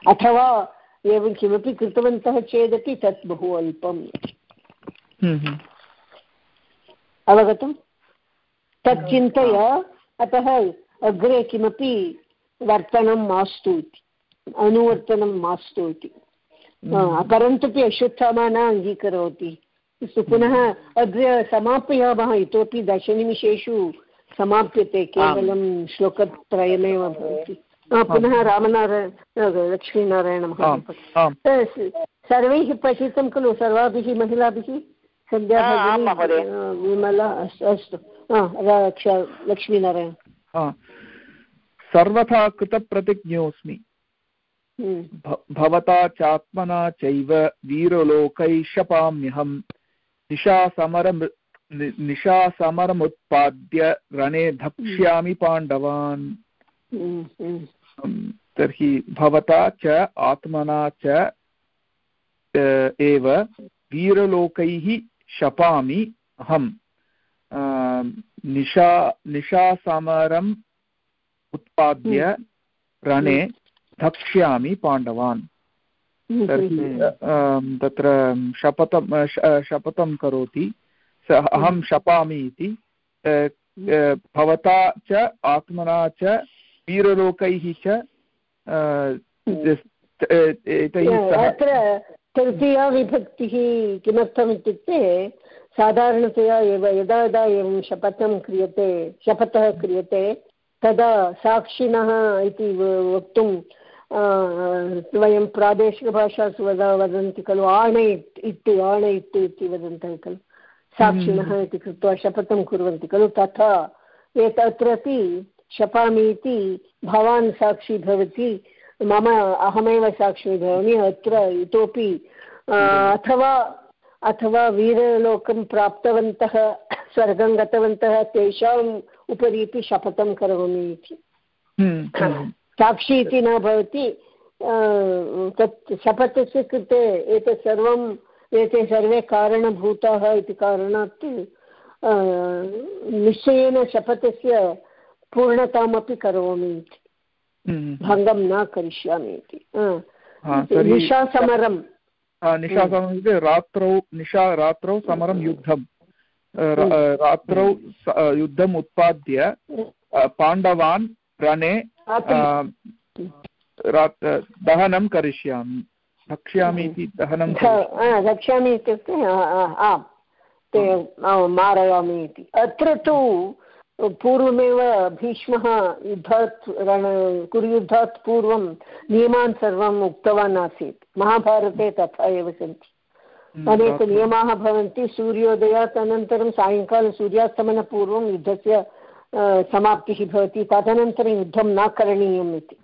अथवा एवं किमपि कृतवन्तः चेदपि तत् बहु अल्पम्। अवगतं? तत् चिन्तय अतः अग्रे किमपि वर्तनं मास्तु इति अनुवर्तनं मास्तु इति। हम्म। अश्वत्थामा न अङ्गीकरोति। अस्तु पुनः अग्रे समापयामः इतोपि दशनिमिषेषु समाप्यते केवलं श्लोकत्रयमेव भवति। पुनः रामनारायण लक्ष्मीनारायणः सर्वैः पठितं खलु सर्वाभिः महिलाभिः? सन्ध्या विमला अस्तु लक्ष्मीनारायण। सर्वथा कृतप्रतिज्ञोऽस्मि। हम्म। भवता चात्मना चैव वीरलोकैशपाम्यहं निशासमरम् निशासमरमुत्पाद्य रणे धक्ष्यामि पाण्डवान् हम्म, हम्म। तर्हि भवता च आत्मना च एव वीरलोकैः शपामि अहं निशा निशासमरम् उत्पाद्य हम्म। रणे धक्ष्यामि पाण्डवान्। हम्म, तर्हि हम्म, तत्र शपथं शपथं करोति। स अहं शपामि इति। भवता च आत्मना च वीरलोकैः च एतैः तृतीया विभक्तिः किमर्थम् इत्युक्ते साधारणतया एव यदा यदा एवं शपथं क्रियते शपथः क्रियते तदा साक्षिणः इति वक्तुं वयं प्रादेशिकभाषासु वदा वदन्ति खलु आणयित् इति आणयित् इति वदन्तः खलु साक्षिणः हम्म। इति कृत्वा शपथं कुर्वन्ति खलु तथा एतत्रापि शपामि इति भवान् साक्षी भवति मम अहमेव साक्षी भवामि अत्र इतोपि अथवा अथवा वीरलोकं प्राप्तवन्तः स्वर्गं गतवन्तः तेषाम् उपरि शपथं करोमि इति हम्म, हम्म। साक्षी इति न भवति तत् शपथस्य कृते एतत् सर्वम् एते सर्वे कारणभूताः इति कारणात् निश्चयेन शपथस्य पूर्णतामपि करोमि इति। हम्म। भङ्गं न करिष्यामि इति। निशासमरं निशासमरम् इत्युक्ते रात्रौ निशा रात्रौ समरं युद्धं। हम्म। रात्रौ युद्धम् उत्पाद्य पाण्डवान् रणे दहनं करिष्यामि। भक्ष्यामि इति दहनं रक्ष्यामि इत्युक्ते आम् ते मारयामि इति। अत्र तु पूर्वमेव भीष्मः युद्धात् रण कुरुयुद्धात् पूर्वं नियमान् सर्वम् उक्तवान् आसीत्। महाभारते तथा एव सन्ति। हम्म, अनेकनियमाः भवन्ति। सूर्योदयात् अनन्तरं सायङ्काले सूर्यास्तमनपूर्वं युद्धस्य समाप्तिः भवति। तदनन्तरं युद्धं न करणीयम् इति।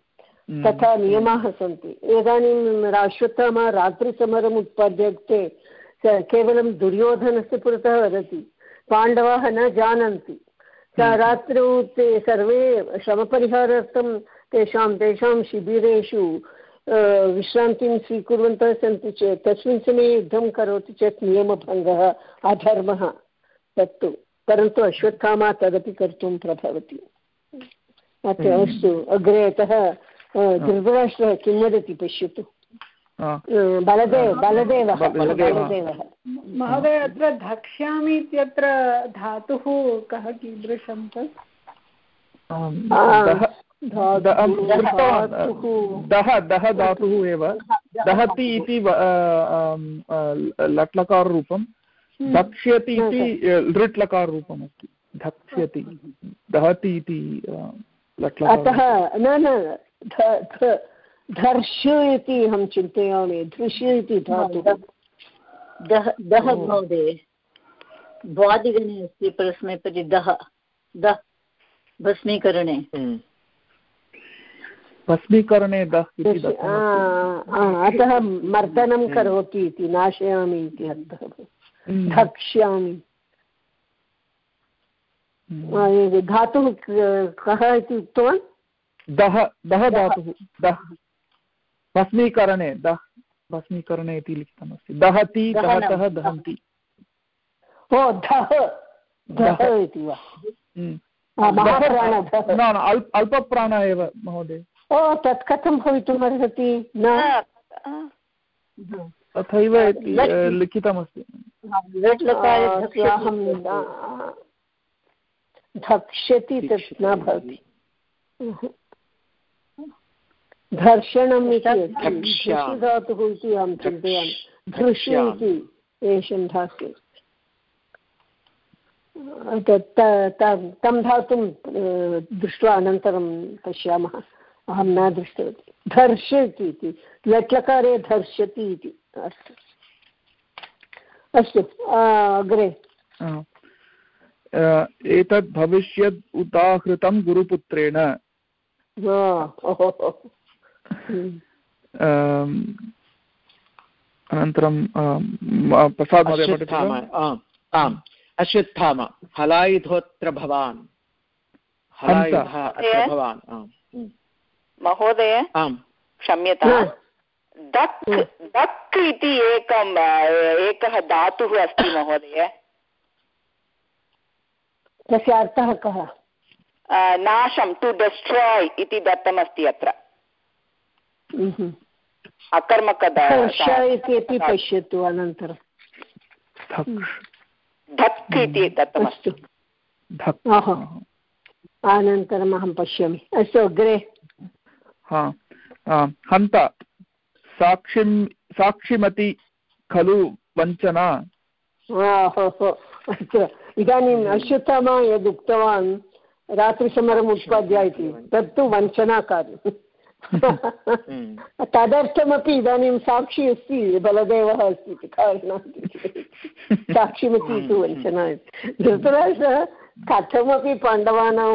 तथा नियमाः सन्ति। इदानीं अश्वत्थामा रात्रिसमरम् उत्पद्यते। केवलं दुर्योधनस्य पुरतः वदति। पाण्डवाः न जानन्ति। रात्रौ ते सर्वे श्रमपरिहारार्थं तेषां तेषां शिबिरेषु विश्रान्तिं स्वीकुर्वन्तः सन्ति चेत् तस्मिन् समये युद्धं करोति चेत् नियमभङ्गः अधर्मः तत्तु। परन्तु अश्वत्थामा तदपि कर्तुं प्रभवति। अस्तु अग्रे अतः धृतराष्ट्रः किं वदति पश्यतु। बलदेव बलदेवः बलदेवः. महोदय अत्र धक्ष्यामि इत्यत्र धातुः कः कीदृशं तत्? दः दः धातुः एव। दहति इति लट्लकाररूपं। धक्ष्यति इति लृट् लकाररूपम् अस्ति धक्ष्यति। दहति इति अतः न न धर्ष इति अहं चिन्तयामि धृष इति धातुः दः दः महोदय द्वादिगणे अस्ति परस्मैपदि दः दः भस्मीकरणे। भस्मीकरणे अतः मर्दनं करोति इति नाशयामि इति अर्थः। धक्ष्यामि। धातुः कः इति उक्तवान्? दः दः धातुः दः भस्मीकरणे दः भस्मीकरणे इति लिखितमस्ति। दहति दहतः दहन्ति। ओ धः धः इति वा? न अल्पप्राण एव महोदय। ओ तत् कथं भवितुम् अर्हति? न? तथैव लिखितमस्ति। अहं धक्ष्यति तत् न भवति। धर्षणम् इति धातुः इति अहं चिन्तयामि। धृष इति एषं धातु। तं धातुं दृष्ट्वा अनन्तरं पश्यामः। अहं न दृष्टवती। धर्षति इति। लट्लकारे धर्षति इति। अस्तु। अस्तु अग्रे। एतत् भविष्यत् उदाहृतं गुरुपुत्रेण। अनन्तरं प्रसाद् महोदय आम् अश्वत्थाम हलायुधोऽत्र भवान्। भवान् महोदय आम्। क्षम्यता। दक् दक् इति एकम् एकः धातुः अस्ति <coughs> महोदय। तस्य अर्थः कः? नाशं टु डिस्ट्राय् इति दत्तमस्ति अत्र। अकर्मकदा इति अपि पश्यतु अनन्तरं धक् इति दत्तमस्तु अनन्तरम् अहं पश्यामि अस्तु अग्रे हन्त साक्षिं साक्षिमति खलु वञ्चना इदानीम् अश्वत्थामा यदुक्तवान् रात्रिसमरम् उत्पाद्य इति तत्तु वञ्चनाकार्यम् तदर्थमपि इदानीं साक्षी अस्ति बलदेवः अस्ति इति कारणात् <laughs> साक्षिमती तु वञ्चना धृतराष्ट्रः कथमपि पाण्डवानां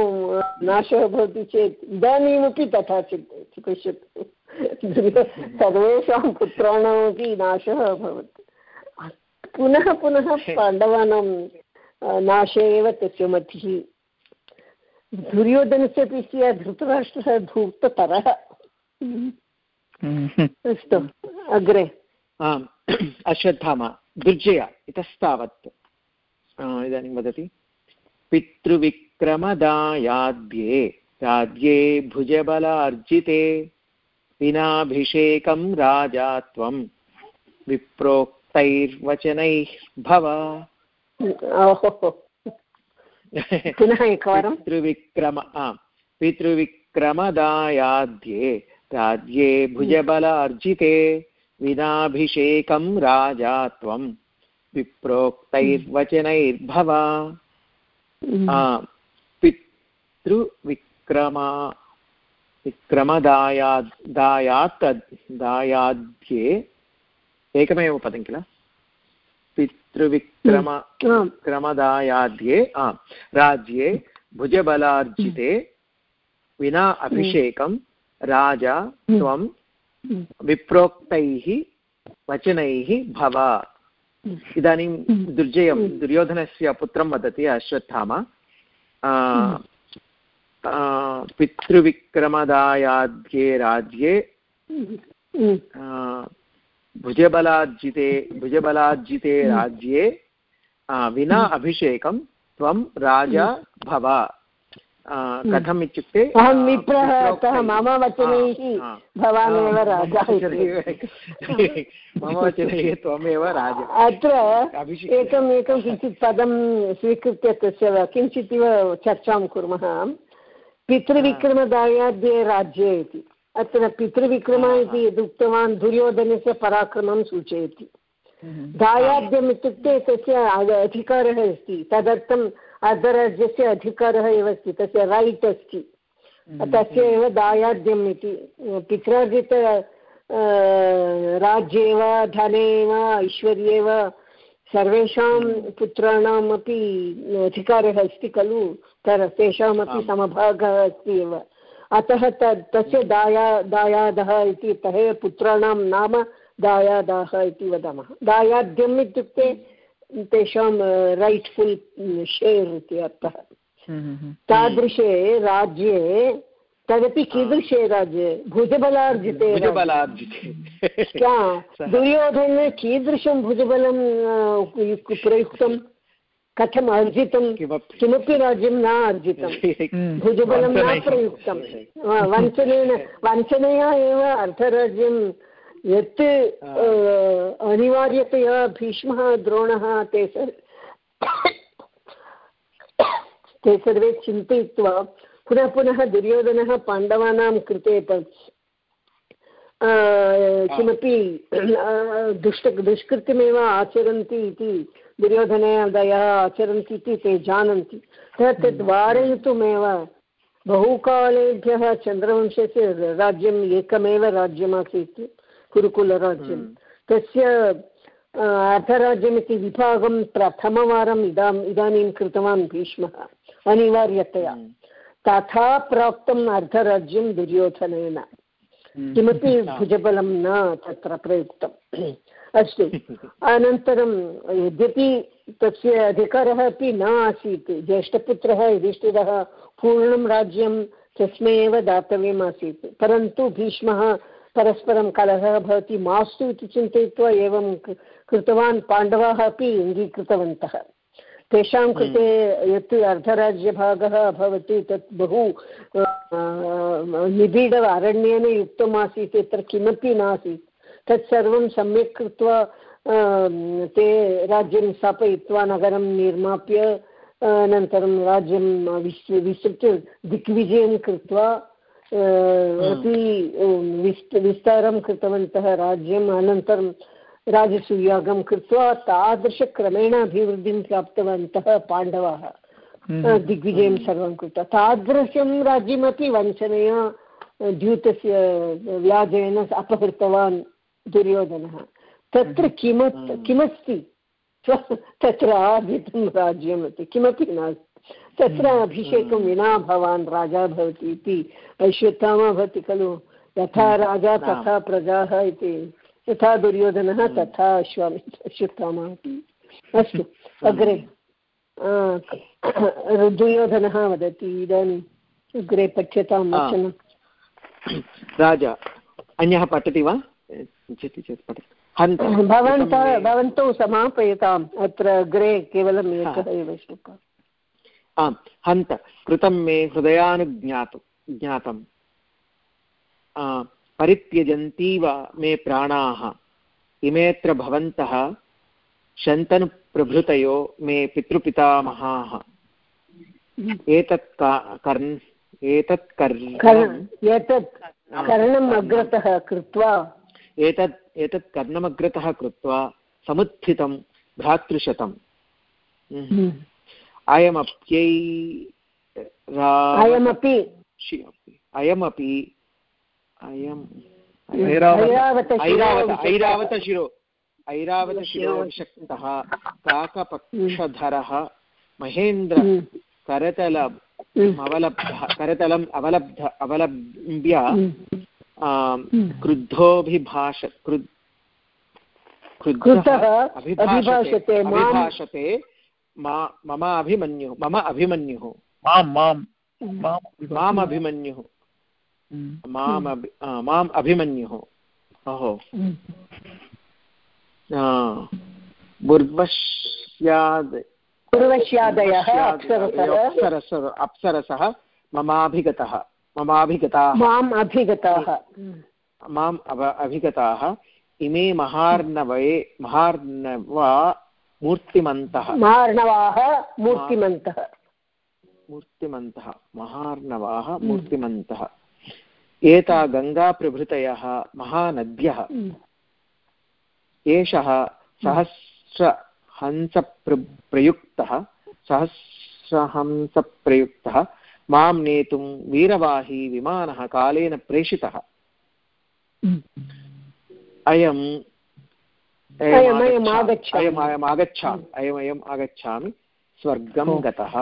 नाशः भवति चेत् इदानीमपि तथा चिन्तयति पश्यतु सर्वेषां पुत्राणामपि नाशः अभवत्। पुनः पुनः पाण्डवानां नाशे एव तस्य मतिः। दुर्योधनस्य पिस्य धृतराष्ट्रः धूर्ततरः अस्तु अग्रे आम् <clears throat> अश्वत्थामा दुर्जय इतस्तावत्. इदानीं वदति. पितृविक्रमदायाद्ये राज्ये भुजबलार्जिते विनाभिषेकं राजा त्वं विप्रोक्तैर्वचनैः भव. पुनः एकवारं पितृविक्रम पितृविक्रमदायाद्ये राज्ये भुजबल अर्जिते विनाभिषेकं राजा त्वं। विप्रोक्तैर्वचनैर्भव। पितृविक्रमा विक्रमदायाद् दायात् दायाद्ये एकमेव पदं किल? पितृविक्रम क्रमदायाद्ये राज्ये भुजबलार्जिते विना अभिषेकं राजा त्वं विप्रोक्तैः वचनैः भव। इदानीं दुर्जयं दुर्योधनस्य पुत्रं वदति अश्वत्थामा। पितृविक्रमदायाद्ये राज्ये भुजबलार्जिते भुजबलार्जिते राज्ये विना अभिषेकं त्वं राजा भव। कथम् इत्युक्ते अहं विप्रः अतः मम वचनैः भवानेव राजा मम वचनैः <laughs> त्वमेव राजा। अत्र एकम् एकं किञ्चित् पदं स्वीकृत्य तस्य किञ्चित् इव चर्चां कुर्मः। पितृविक्रमदायाद्ये राज्ये इति। अत्र पितृविक्रम इति यद् उक्तवान् दुर्योधनस्य पराक्रमं सूचयति। दायाद्यम् इत्युक्ते तस्य अधिकारः अस्ति। तदर्थम् अर्धराज्यस्य अधिकारः एव अस्ति तस्य रैट् अस्ति। तस्य एव दायाद्यम् इति। पित्रार्जित राज्ये वा धने वा ऐश्वर्ये वा सर्वेषां पुत्राणाम् अपि अधिकारः अस्ति खलु? तेषामपि समभागः अस्ति एव। अतः तत् तस्य दाया दायादः इति तः पुत्राणां नाम दायादाः इति वदामः। दायाद्यम् इत्युक्ते तेषां रैट्फुल् शेर् इति अर्थः। हम्म, हम्म, हम्म। तादृशे राज्ये तदपि कीदृशे राज्ये? भुजबलार्जिते <laughs> दुर्योधने कीदृशं भुजबलं प्रयुक्तं? कथम् अर्जितं? किमपि। राज्यं न अर्जितं। <laughs> भुजबलं न प्रयुक्तं। वञ्चनेन वञ्चनया एव अर्धराज्यं यत् अनिवार्यतया भीष्मः द्रोणः ते ते सर्वे चिन्तयित्वा पुनः पुनः दुर्योधनः पाण्डवानां कृते किमपि दुष्ट दुष्कृत्यमेव आचरन्ति इति दुर्योधनदयः आचरन्ति इति ते जानन्ति। तत् वारयितुमेव बहुकालेभ्यः चन्द्रवंशस्य राज्यम् एकमेव राज्यमासीत्। गुरुकुलराज्यं हम्म। तस्य अर्धराज्यमिति विभागं प्रथमवारम् इदाम् इदानीं कृतवान् भीष्मः अनिवार्यतया। हम्म। तथा प्राप्तम् अर्धराज्यं दुर्योधनेन। हम्म। किमपि <laughs> भुजबलं न तत्र प्रयुक्तम्। <clears throat> अस्तु। <laughs> अनन्तरं यद्यपि तस्य अधिकारः अपि न आसीत् ज्येष्ठपुत्रः युधिष्ठिरः पूर्णं राज्यं तस्मै एव दातव्यम् आसीत्। परन्तु भीष्मः परस्परं कलहः भवति मास्तु इति चिन्तयित्वा एवं कृतवान् पाण्डवाः अपि अङ्गीकृतवन्तः तेषां कृते यत् अर्धराज्यभागः अभवत् तत् बहु निबिड अरण्येन युक्तम् आसीत् यत्र किमपि नासीत् तत्सर्वं सम्यक् कृत्वा ते राज्यं स्थापयित्वा नगरं निर्माप्य अनन्तरं राज्यं विस्तृत्य दिग्विजयं कृत्वा अपि विस्त विस्तारं कृतवन्तः राज्यम् अनन्तरं राजसूयागं कृत्वा तादृशक्रमेण अभिवृद्धिं प्राप्तवन्तः पाण्डवाः। हम्म। दिग्विजयं सर्वं कृत्वा। तादृशं राज्यमपि वञ्चनया द्यूतस्य व्याजेन अपहृतवान् दुर्योधनः। तत्र किमत् किमस्ति? <laughs> तत्र आर्जितं राज्यमपि किमपि नास्ति। तत्र हम्म, अभिषेकं हम्म। विना भवान् राजा भवति इति अश्वत्थामा भवति खलु। यथा हम्म, राजा तथा प्रजाः इति। यथा दुर्योधनः तथा अश्वामि अश्वत्थामा अपि अस्तु अग्रे। दुर्योधनः वदति इदानीम्। अग्रे पठ्यतां वचनं। राजा अन्यः पठति वा? भवन्तः भवन्तौ समापयताम्। अत्र अग्रे केवलम् एकः एव श्लोकः। आम् हन्त कृतं मे हृदयानुज्ञातु ज्ञातं परित्यजन्तीव मे प्राणाः इमेऽत्र भवन्तः शन्तनुप्रभृतयो मे पितृपितामहाः। एतत् कर् एतत् कर्णम् अग्रतः कृत्वा। एतत् एतत् कर्णमग्रतः कृत्वा समुत्थितं भ्रातृशतम्। हम्म। अयमप्यै अयमपि अयमपि अयम् ऐरावतशिरो ऐरावतशिरोशक्तः काकपक्षधरः महेन्द्र करतल अवलब्धः करतलम् अवलब्ध अवलम्ब्य क्रुद्धोऽभिभाष क्रुद् क्रुद्धः अभिभाषते मम अभिमन्युः मम अभिमन्युः। माँ माँ। माम् अभिमन्युः। माम् माम् अभिमन्युः। बुर्वश्याद् पूर्वस्यादयः अप्सरसः। ममाभिगतः ममाभिगताः। माम् अभिगताः। माम् अभिगताः। इमे महार्णवे महार्णवा मूर्तिमन्तः। महार्णवाः मूर्तिमन्तः। मूर्तिमन्तः। महार्णवाः मूर्तिमन्तः। एता गङ्गाप्रभृतयः महानद्यः। एषः सहस्रहंसप्रयुक्तः सहस्रहंसप्रयुक्तः माँ नेतुं वीरवाही विमानः कालेन प्रेषितः। अयम् अयम् आगच्छामि। अयमयम् आगच्छामि। स्वर्गं गतः।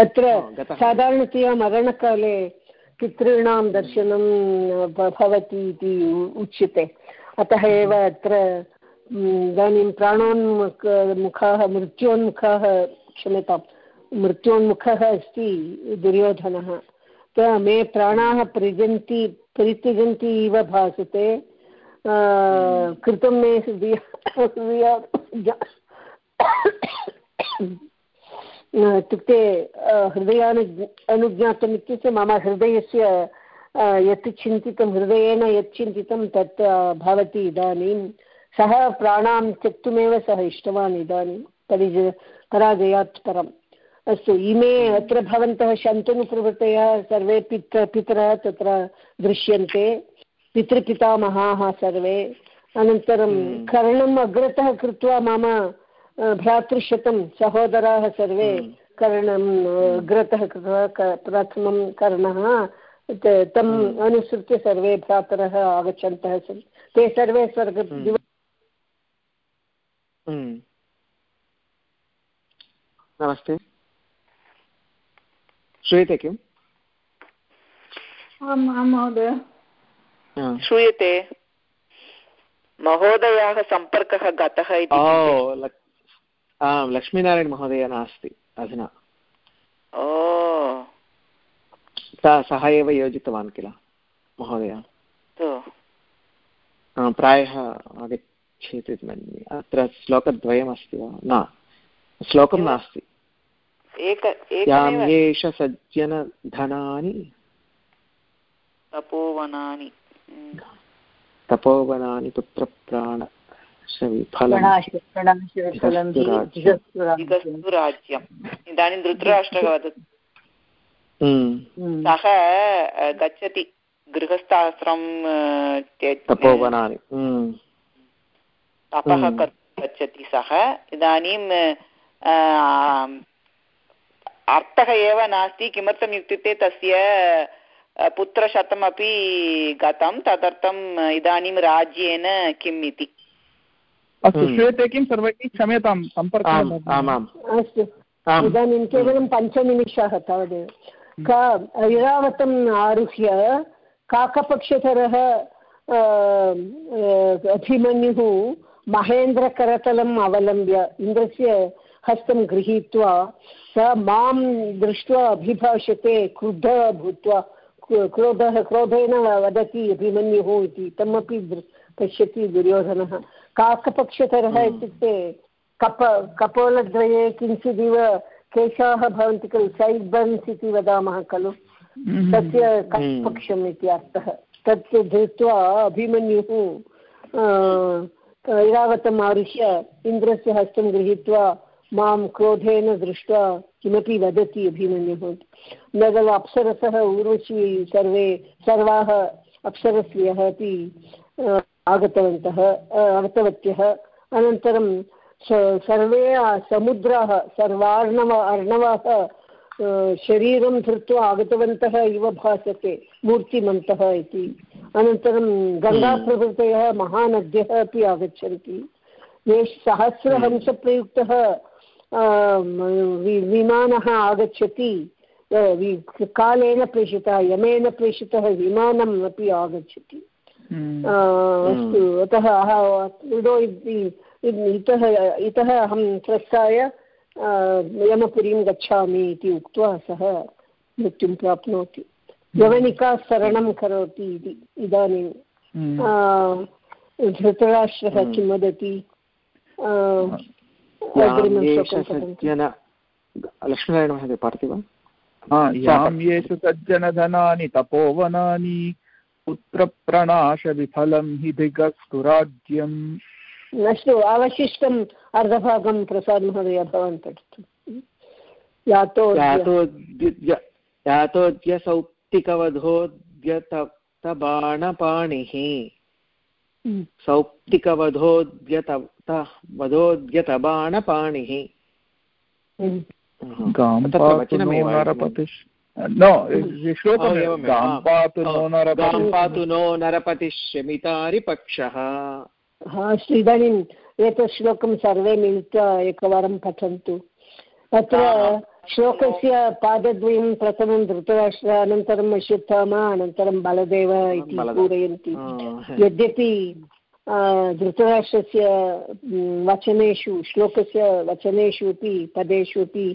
अत्र साधारणतया मरणकाले पितॄणां दर्शनं भवति इति उच्यते। अतः एव अत्र इदानीं प्राणोन्मुख मुखाः मृत्योन्मुखः क्षम्यतां मृत्योन्मुखः अस्ति दुर्योधनः। मे प्राणाः पृजन्ति परित्यजन्ति इव भासते। कृतं मे इत्युक्ते हृदयानु, अनुज्ञातम् इत्युक्ते मम हृदयस्य यत् चिन्तितं, हृदयेन यत् चिन्तितं तत् भवति इदानीं। सः प्राणां त्यक्तुमेव सः इष्टवान् इदानीं। परिज पराजयात् परम्। अस्तु, इमे अत्र भवन्तः शन्तनुप्रवृत्तयः, सर्वे पित्र, पितरः तत्र दृश्यन्ते। पितृपितामहाः सर्वे। अनन्तरं हम्म। कर्णम् अग्रतः कृत्वा मम भ्रातृशतं सहोदराः सर्वे हम्म। कर्णम् अग्रतः कृत्वा प्रथमं कर्णः तम् हम्म। अनुसृत्य सर्वे भ्रातरः आगच्छन्तः सन्ति ते सर्वे स्वर्ग नमस्ते। श्रूयते किम्? आम् आं महोदय। श्रूयते। महोदयाः सम्पर्कः गतः इति आम् लक्ष्मीनारायणमहोदय नास्ति अधुना। सः एव योजितवान् किल महोदय? प्रायः आगच्छेत् इति मन्ये। अत्र श्लोकद्वयमस्ति वा? न श्लोकं नास्ति। यां सज्जनधनानि। तपोवनानि। तपोवनानि पुत्रप्राण राज्यम्। इदानीं धृतराष्ट्रः वदति सः गच्छति गृहस्थाश्रम तपोवनानि तपः गच्छति सः। इदानीं अर्थः एव नास्ति। किमर्थम् इत्युक्ते तस्य पुत्रशतमपि गतं तदर्थम् इदानीं राज्येन किम् इति। अस्तु हम्म। श्रूयते किं सर्वैः क्षम्यतां सम्पर्कः आमाम् अस्तु। इदानीं केवलं पञ्चनिमिषाः तावदेव। का ऐरावतम् आरुह्य काकपक्षधरः अभिमन्युः महेन्द्रकरतलम् अवलम्ब्य इन्द्रस्य हस्तं गृहीत्वा स माँ दृष्ट्वा अभिभाषते क्रुद्धः भूत्वा क्रोधः क्रोधेन वदति अभिमन्युः इति तमपि पश्यति दुर्योधनः। काकपक्षतरः हम्म। इत्युक्ते कप कपोलद्वये किञ्चिदिव केशाः भवन्ति खलु? सैड् बन्स् इति वदामः खलु? हम्म। तस्य कपक्षम् इति अर्थः। तत् धृत्वा अभिमन्युः ऐरावतम् आरुह्य इन्द्रस्य हस्तं गृहीत्वा माँ क्रोधेन दृष्ट्वा किमपि वदति अभिमन्युः न अप्सरसः ऊर्वशी सर्वे, सर्वाः अप्सरस्यः अपि आगतवन्तः आगतवत्यः। अनन्तरं सर्वे समुद्राः, सर्वार्णव, अर्णवाः शरीरं धृत्वा आगतवन्तः इव भासते, मूर्तिमन्तः इति। अनन्तरं गङ्गाप्रभृतयः महानद्यः अपि आगच्छन्ति। ये सहस्रहंसप्रयुक्तः विमानः आगच्छति। कालेन प्रेषितः यमेन प्रेषितः विमानम् अपि आगच्छति। हम्म। अस्तु अतः इतः इतः अहं प्रस्थाय यमपुरीं गच्छामि इति उक्त्वा सः मृत्युं प्राप्नोति। यवनिका सरणं करोति इति इदानीं। हम्म। धृतराष्ट्रः हम्म। किं वदति? लक्ष्मीनारायणमहोदय पठति वा यां येषु सज्जनधनानि तपोवनानि पुत्रप्रणाशविफलं हि दिगस्तुराज्यम् अस्तु अवशिष्टम् अर्धभागं प्रसाद् महोदय भवान् पठतु। यातोद्य सौप्तिकवधोद्यतबाणपाणिः हम्म। सौप्तिकवधोद्यत वधोद्यतबाणपाणिः। गाम्पातु नो नरपतिश्यमितारिपक्षः इदानीम् एतत् श्लोकं सर्वे मिलित्वा एकवारं पठन्तु। तत्र श्लोकस्य पादद्वयं प्रथमं धृतराष्ट्र अनन्तरम् अश्वत्थामा अनन्तरं बलदेव इति पूरयन्ति. यद्यपि धृतराष्ट्रस्य वचनेषु श्लोकस्य वचनेषु अपि पदेषु अपि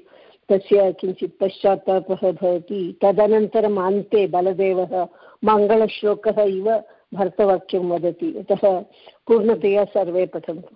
तस्य किञ्चित् पश्चात्तापः भवति. तदनन्तरम् अन्ते बलदेवः मङ्गलश्लोकः इव भर्तवाक्यं वदति. अतः पूर्णतया सर्वे पठन्तु.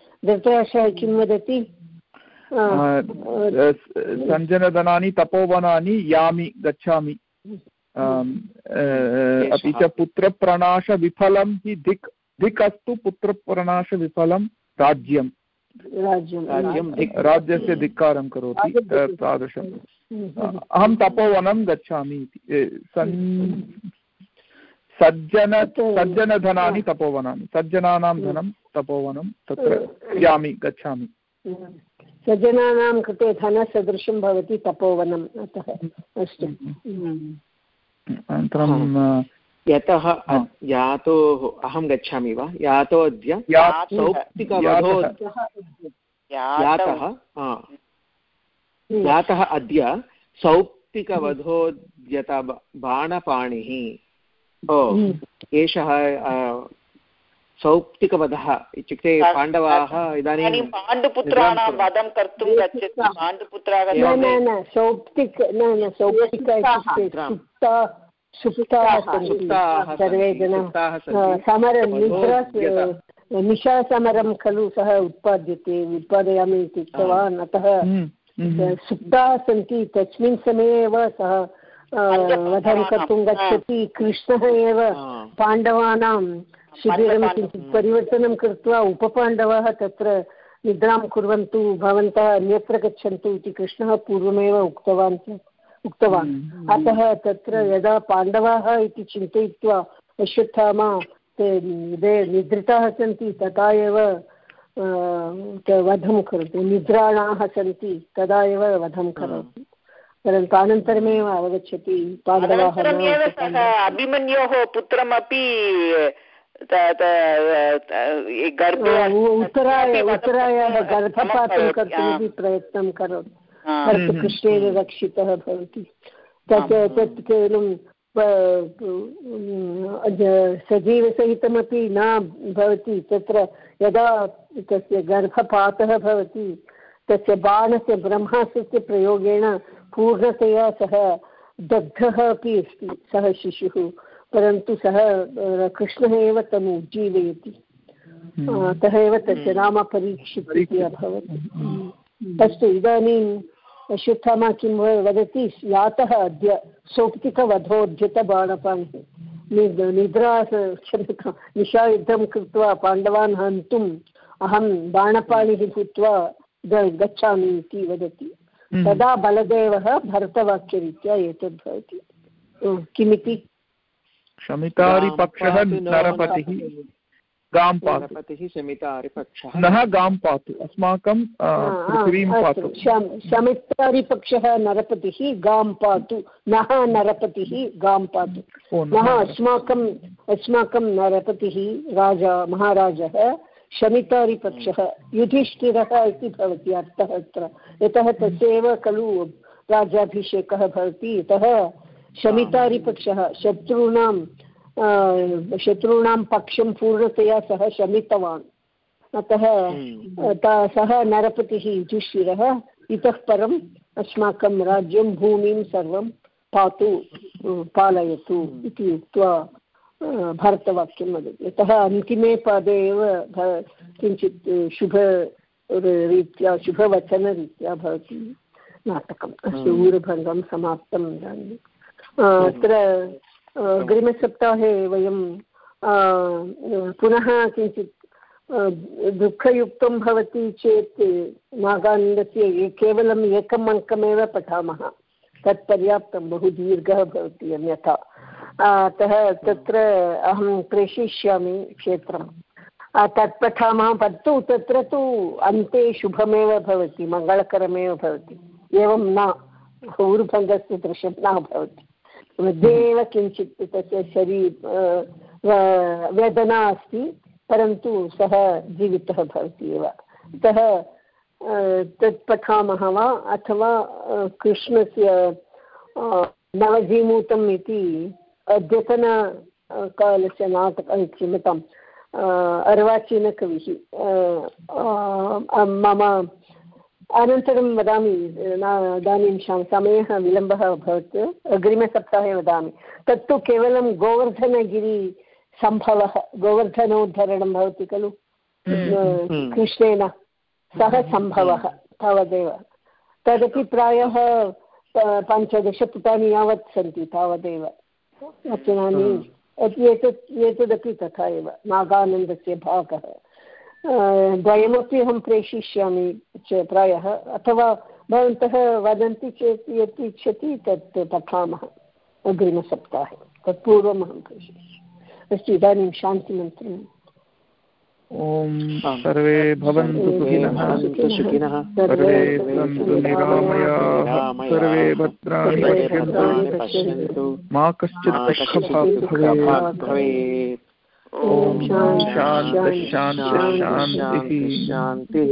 धृतराष्ट्रः किं वदति सञ्जनधनानि तपोवनानि यामि गच्छामि। अपि च पुत्रप्रणाशविफलं हि दिक् दिक् अस्तु पुत्रप्रणाशविफलं राज्यं राज्यस्य धिक्कारं करोति तादृशम् अहं तपोवनं गच्छामि इति। सज्जन सज्जनधनानि तपोवनानि। सज्जनानां धनं तपोवनं तत्र यामि गच्छामि। सज्जनानां कृते धनसदृशं भवति तपोवनम् अतः अस्तु। अनन्तरं यतः यातोः अहं गच्छामि वा? यातोऽद्य सौप्तिकवधो यातः यातः अद्य सौप्तिकवधोद्यत बाणपाणिः ओ. एषः सौप्तिकवधः इत्युक्ते पाण्डवाः इदानीं पाण्डुपुत्राणां वधं कर्तुं गच्छति पाण्डुपुत्राः न न सौप्तिक न न सौप्तिक सर्वे जनाः समरं निशासमरं खलु सः उत्पाद्यते उत्पादयामि इति उक्तवान्। अतः। सुप्ताः सन्ति तस्मिन् समये एव सः वधं कर्तुं गच्छति। कृष्णः एव पाण्डवानां शिबिरं किञ्चित् परिवर्तनं कृत्वा उपपाण्डवाः तत्र निद्रां कुर्वन्तु भवन्तः अन्यत्र गच्छन्तु इति कृष्णः पूर्वमेव उक्तवान् उक्तवान्। हम्म। अतः तत्र यदा पाण्डवाः इति चिन्तयित्वा अश्वत्थामा ते निद्रिताः सन्ति तथा एव वधं करोति। निद्राणाः सन्ति तदा एव वधं करोति। परन्तु अनन्तरमेव अवगच्छति पाण्डवाः अभिमन्योः पुत्रमपि उत्तराय उत्तरायाः गर्भपातं कर्तुमपि प्रयत्नं करोति। भरतकृष्णेन रक्षितः भवति। तत् तत् केवलं सजीवसहितमपि न भवति। तत्र यदा तस्य गर्भपातः भवति तस्य बाणस्य ब्रह्मास्त्रस्य प्रयोगेण पूर्णतया सः दग्धः अपि अस्ति सः शिशुः परन्तु सः कृष्णः एव तम् उज्जीवयति हम्म। अतः एव तस्य नाम परीक्षित् इति अभवत्। हम्म। अस्तु इदानीम् अश्वत्थामा किं वदति यातः अद्य सौप्तिकवधोद्यतबाणपाणिः। निद्रा निशायुद्धं कृत्वा पाण्डवान् हन्तुम् अहं बाणपाणिः भूत्वा गच्छामि इति वदति। तदा बलदेवः भरतवाक्यरीत्या एतद् भवति। किमिति? शमितारिपक्षः नरपतिः। गां पातु। शमितारिपक्षः। नः गां पातु। अस्माकं पृथिवीं पातु। शमितारिपक्षः नरपतिः गां पातु। नः नरपतिः गां पातु। नः अस्माकम् अस्माकं नरपतिः राजा महाराजः शमितारिपक्षः युधिष्ठिरः इति भवति अर्थः अत्र यतः तस्यैव खलु राज्याभिषेकः भवति यतः शमितारिपक्षः शत्रूणां शत्रूणां पक्षं पूर्णतया सः शमितवान् अतः हम्म। सः नरपतिः युधिष्ठिरः इतः परम् अस्माकं राज्यं भूमिं सर्वं पातु पालयतु। इति उक्त्वा भरतवाक्यं वदति। यतः अन्तिमे पदे एव किञ्चित् शुभरीत्या शुभवचनरीत्या भवति नाटकम् अस्तु। ऊरुभङ्गं समाप्तम् इदानीम् अत्र अग्रिमसप्ताहे वयं पुनः किञ्चित् दुःखयुक्तं भवति चेत् नागानन्दस्य केवलम् एकम् अङ्कमेव पठामः। तत् पर्याप्तं बहु दीर्घः भवति अन्यथा। अतः तत्र अहं प्रेषयिष्यामि क्षेत्रं। तत् पठामः तत्तु तत्र तु अन्ते शुभमेव भवति, मङ्गलकरमेव भवति। एवं न ऊरुभङ्गस्य दृश्यं न भवति। मध्ये एव किञ्चित् तस्य शरीर वेदना अस्ति, परन्तु सः जीवितः भवति एव। अतः तत् पठामः वा, अथवा कृष्णस्य नवजीमूतम् इति अद्यतनकालस्य नाटकं क्षम्यताम् अर्वाचीनकविः मम अनन्तरं वदामि इदानीं समयः विलम्बः अभवत् अग्रिमसप्ताहे वदामि। तत्तु केवलं गोवर्धनगिरिसम्भवः गोवर्धनोद्धरणं भवति खलु? हम्म। कृष्णेन सः सम्भवः तावदेव। तदपि प्रायः पञ्चदशपुटानि यावत् सन्ति तावदेव। वचनानि। एतत् एतदपि तथा एव नागानन्दस्य भागः। द्वयमपि अहं प्रेषयिष्यामि च प्रायः। अथवा भवन्तः वदन्ति चेत् यत् इच्छति तत् पठामः अग्रिमसप्ताहे। तत्पूर्वम् अहं प्रेषयिष्यामि अस्तु इदानीं शान्तिमन्त्रम्। ॐ सर्वे भवन्तु सुखिनः। सर्वे सन्तु निरामयाः। सर्वे भद्राणि पश्यन्तु। मा कश्चित् भवेत्। ॐ शान्ति शान्तिः शान्तिः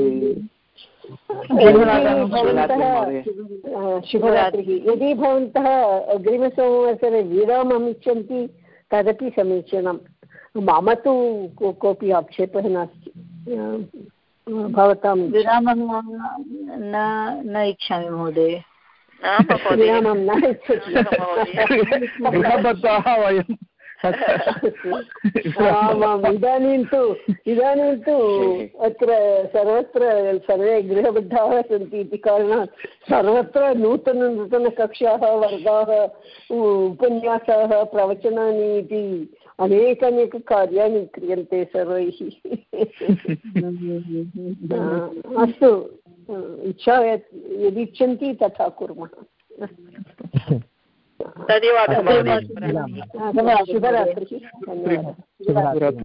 शुभरात्रिः यदि भवन्तः अग्रिमसंवत्सरे विरामम् इच्छन्ति तदपि समीचीनं मम तु कोऽपि आक्षेपः नास्ति। भवतां विरामं न न इच्छामि महोदय। विरामं न इच्छति। आमाम् इदानीं तु इदानीं तु अत्र सर्वत्र सर्वे गृहबद्धाः सन्ति इति कारणात् सर्वत्र नूतननूतनकक्षाः वर्गाः उपन्यासाः प्रवचनानि इति अनेक कार्याणि क्रियन्ते सर्वैः। <laughs> अस्तु इच्छा यदि इच्छन्ति तथा कुर्मः। धन्यवादः शुभरात्रिः। धन्यवादः।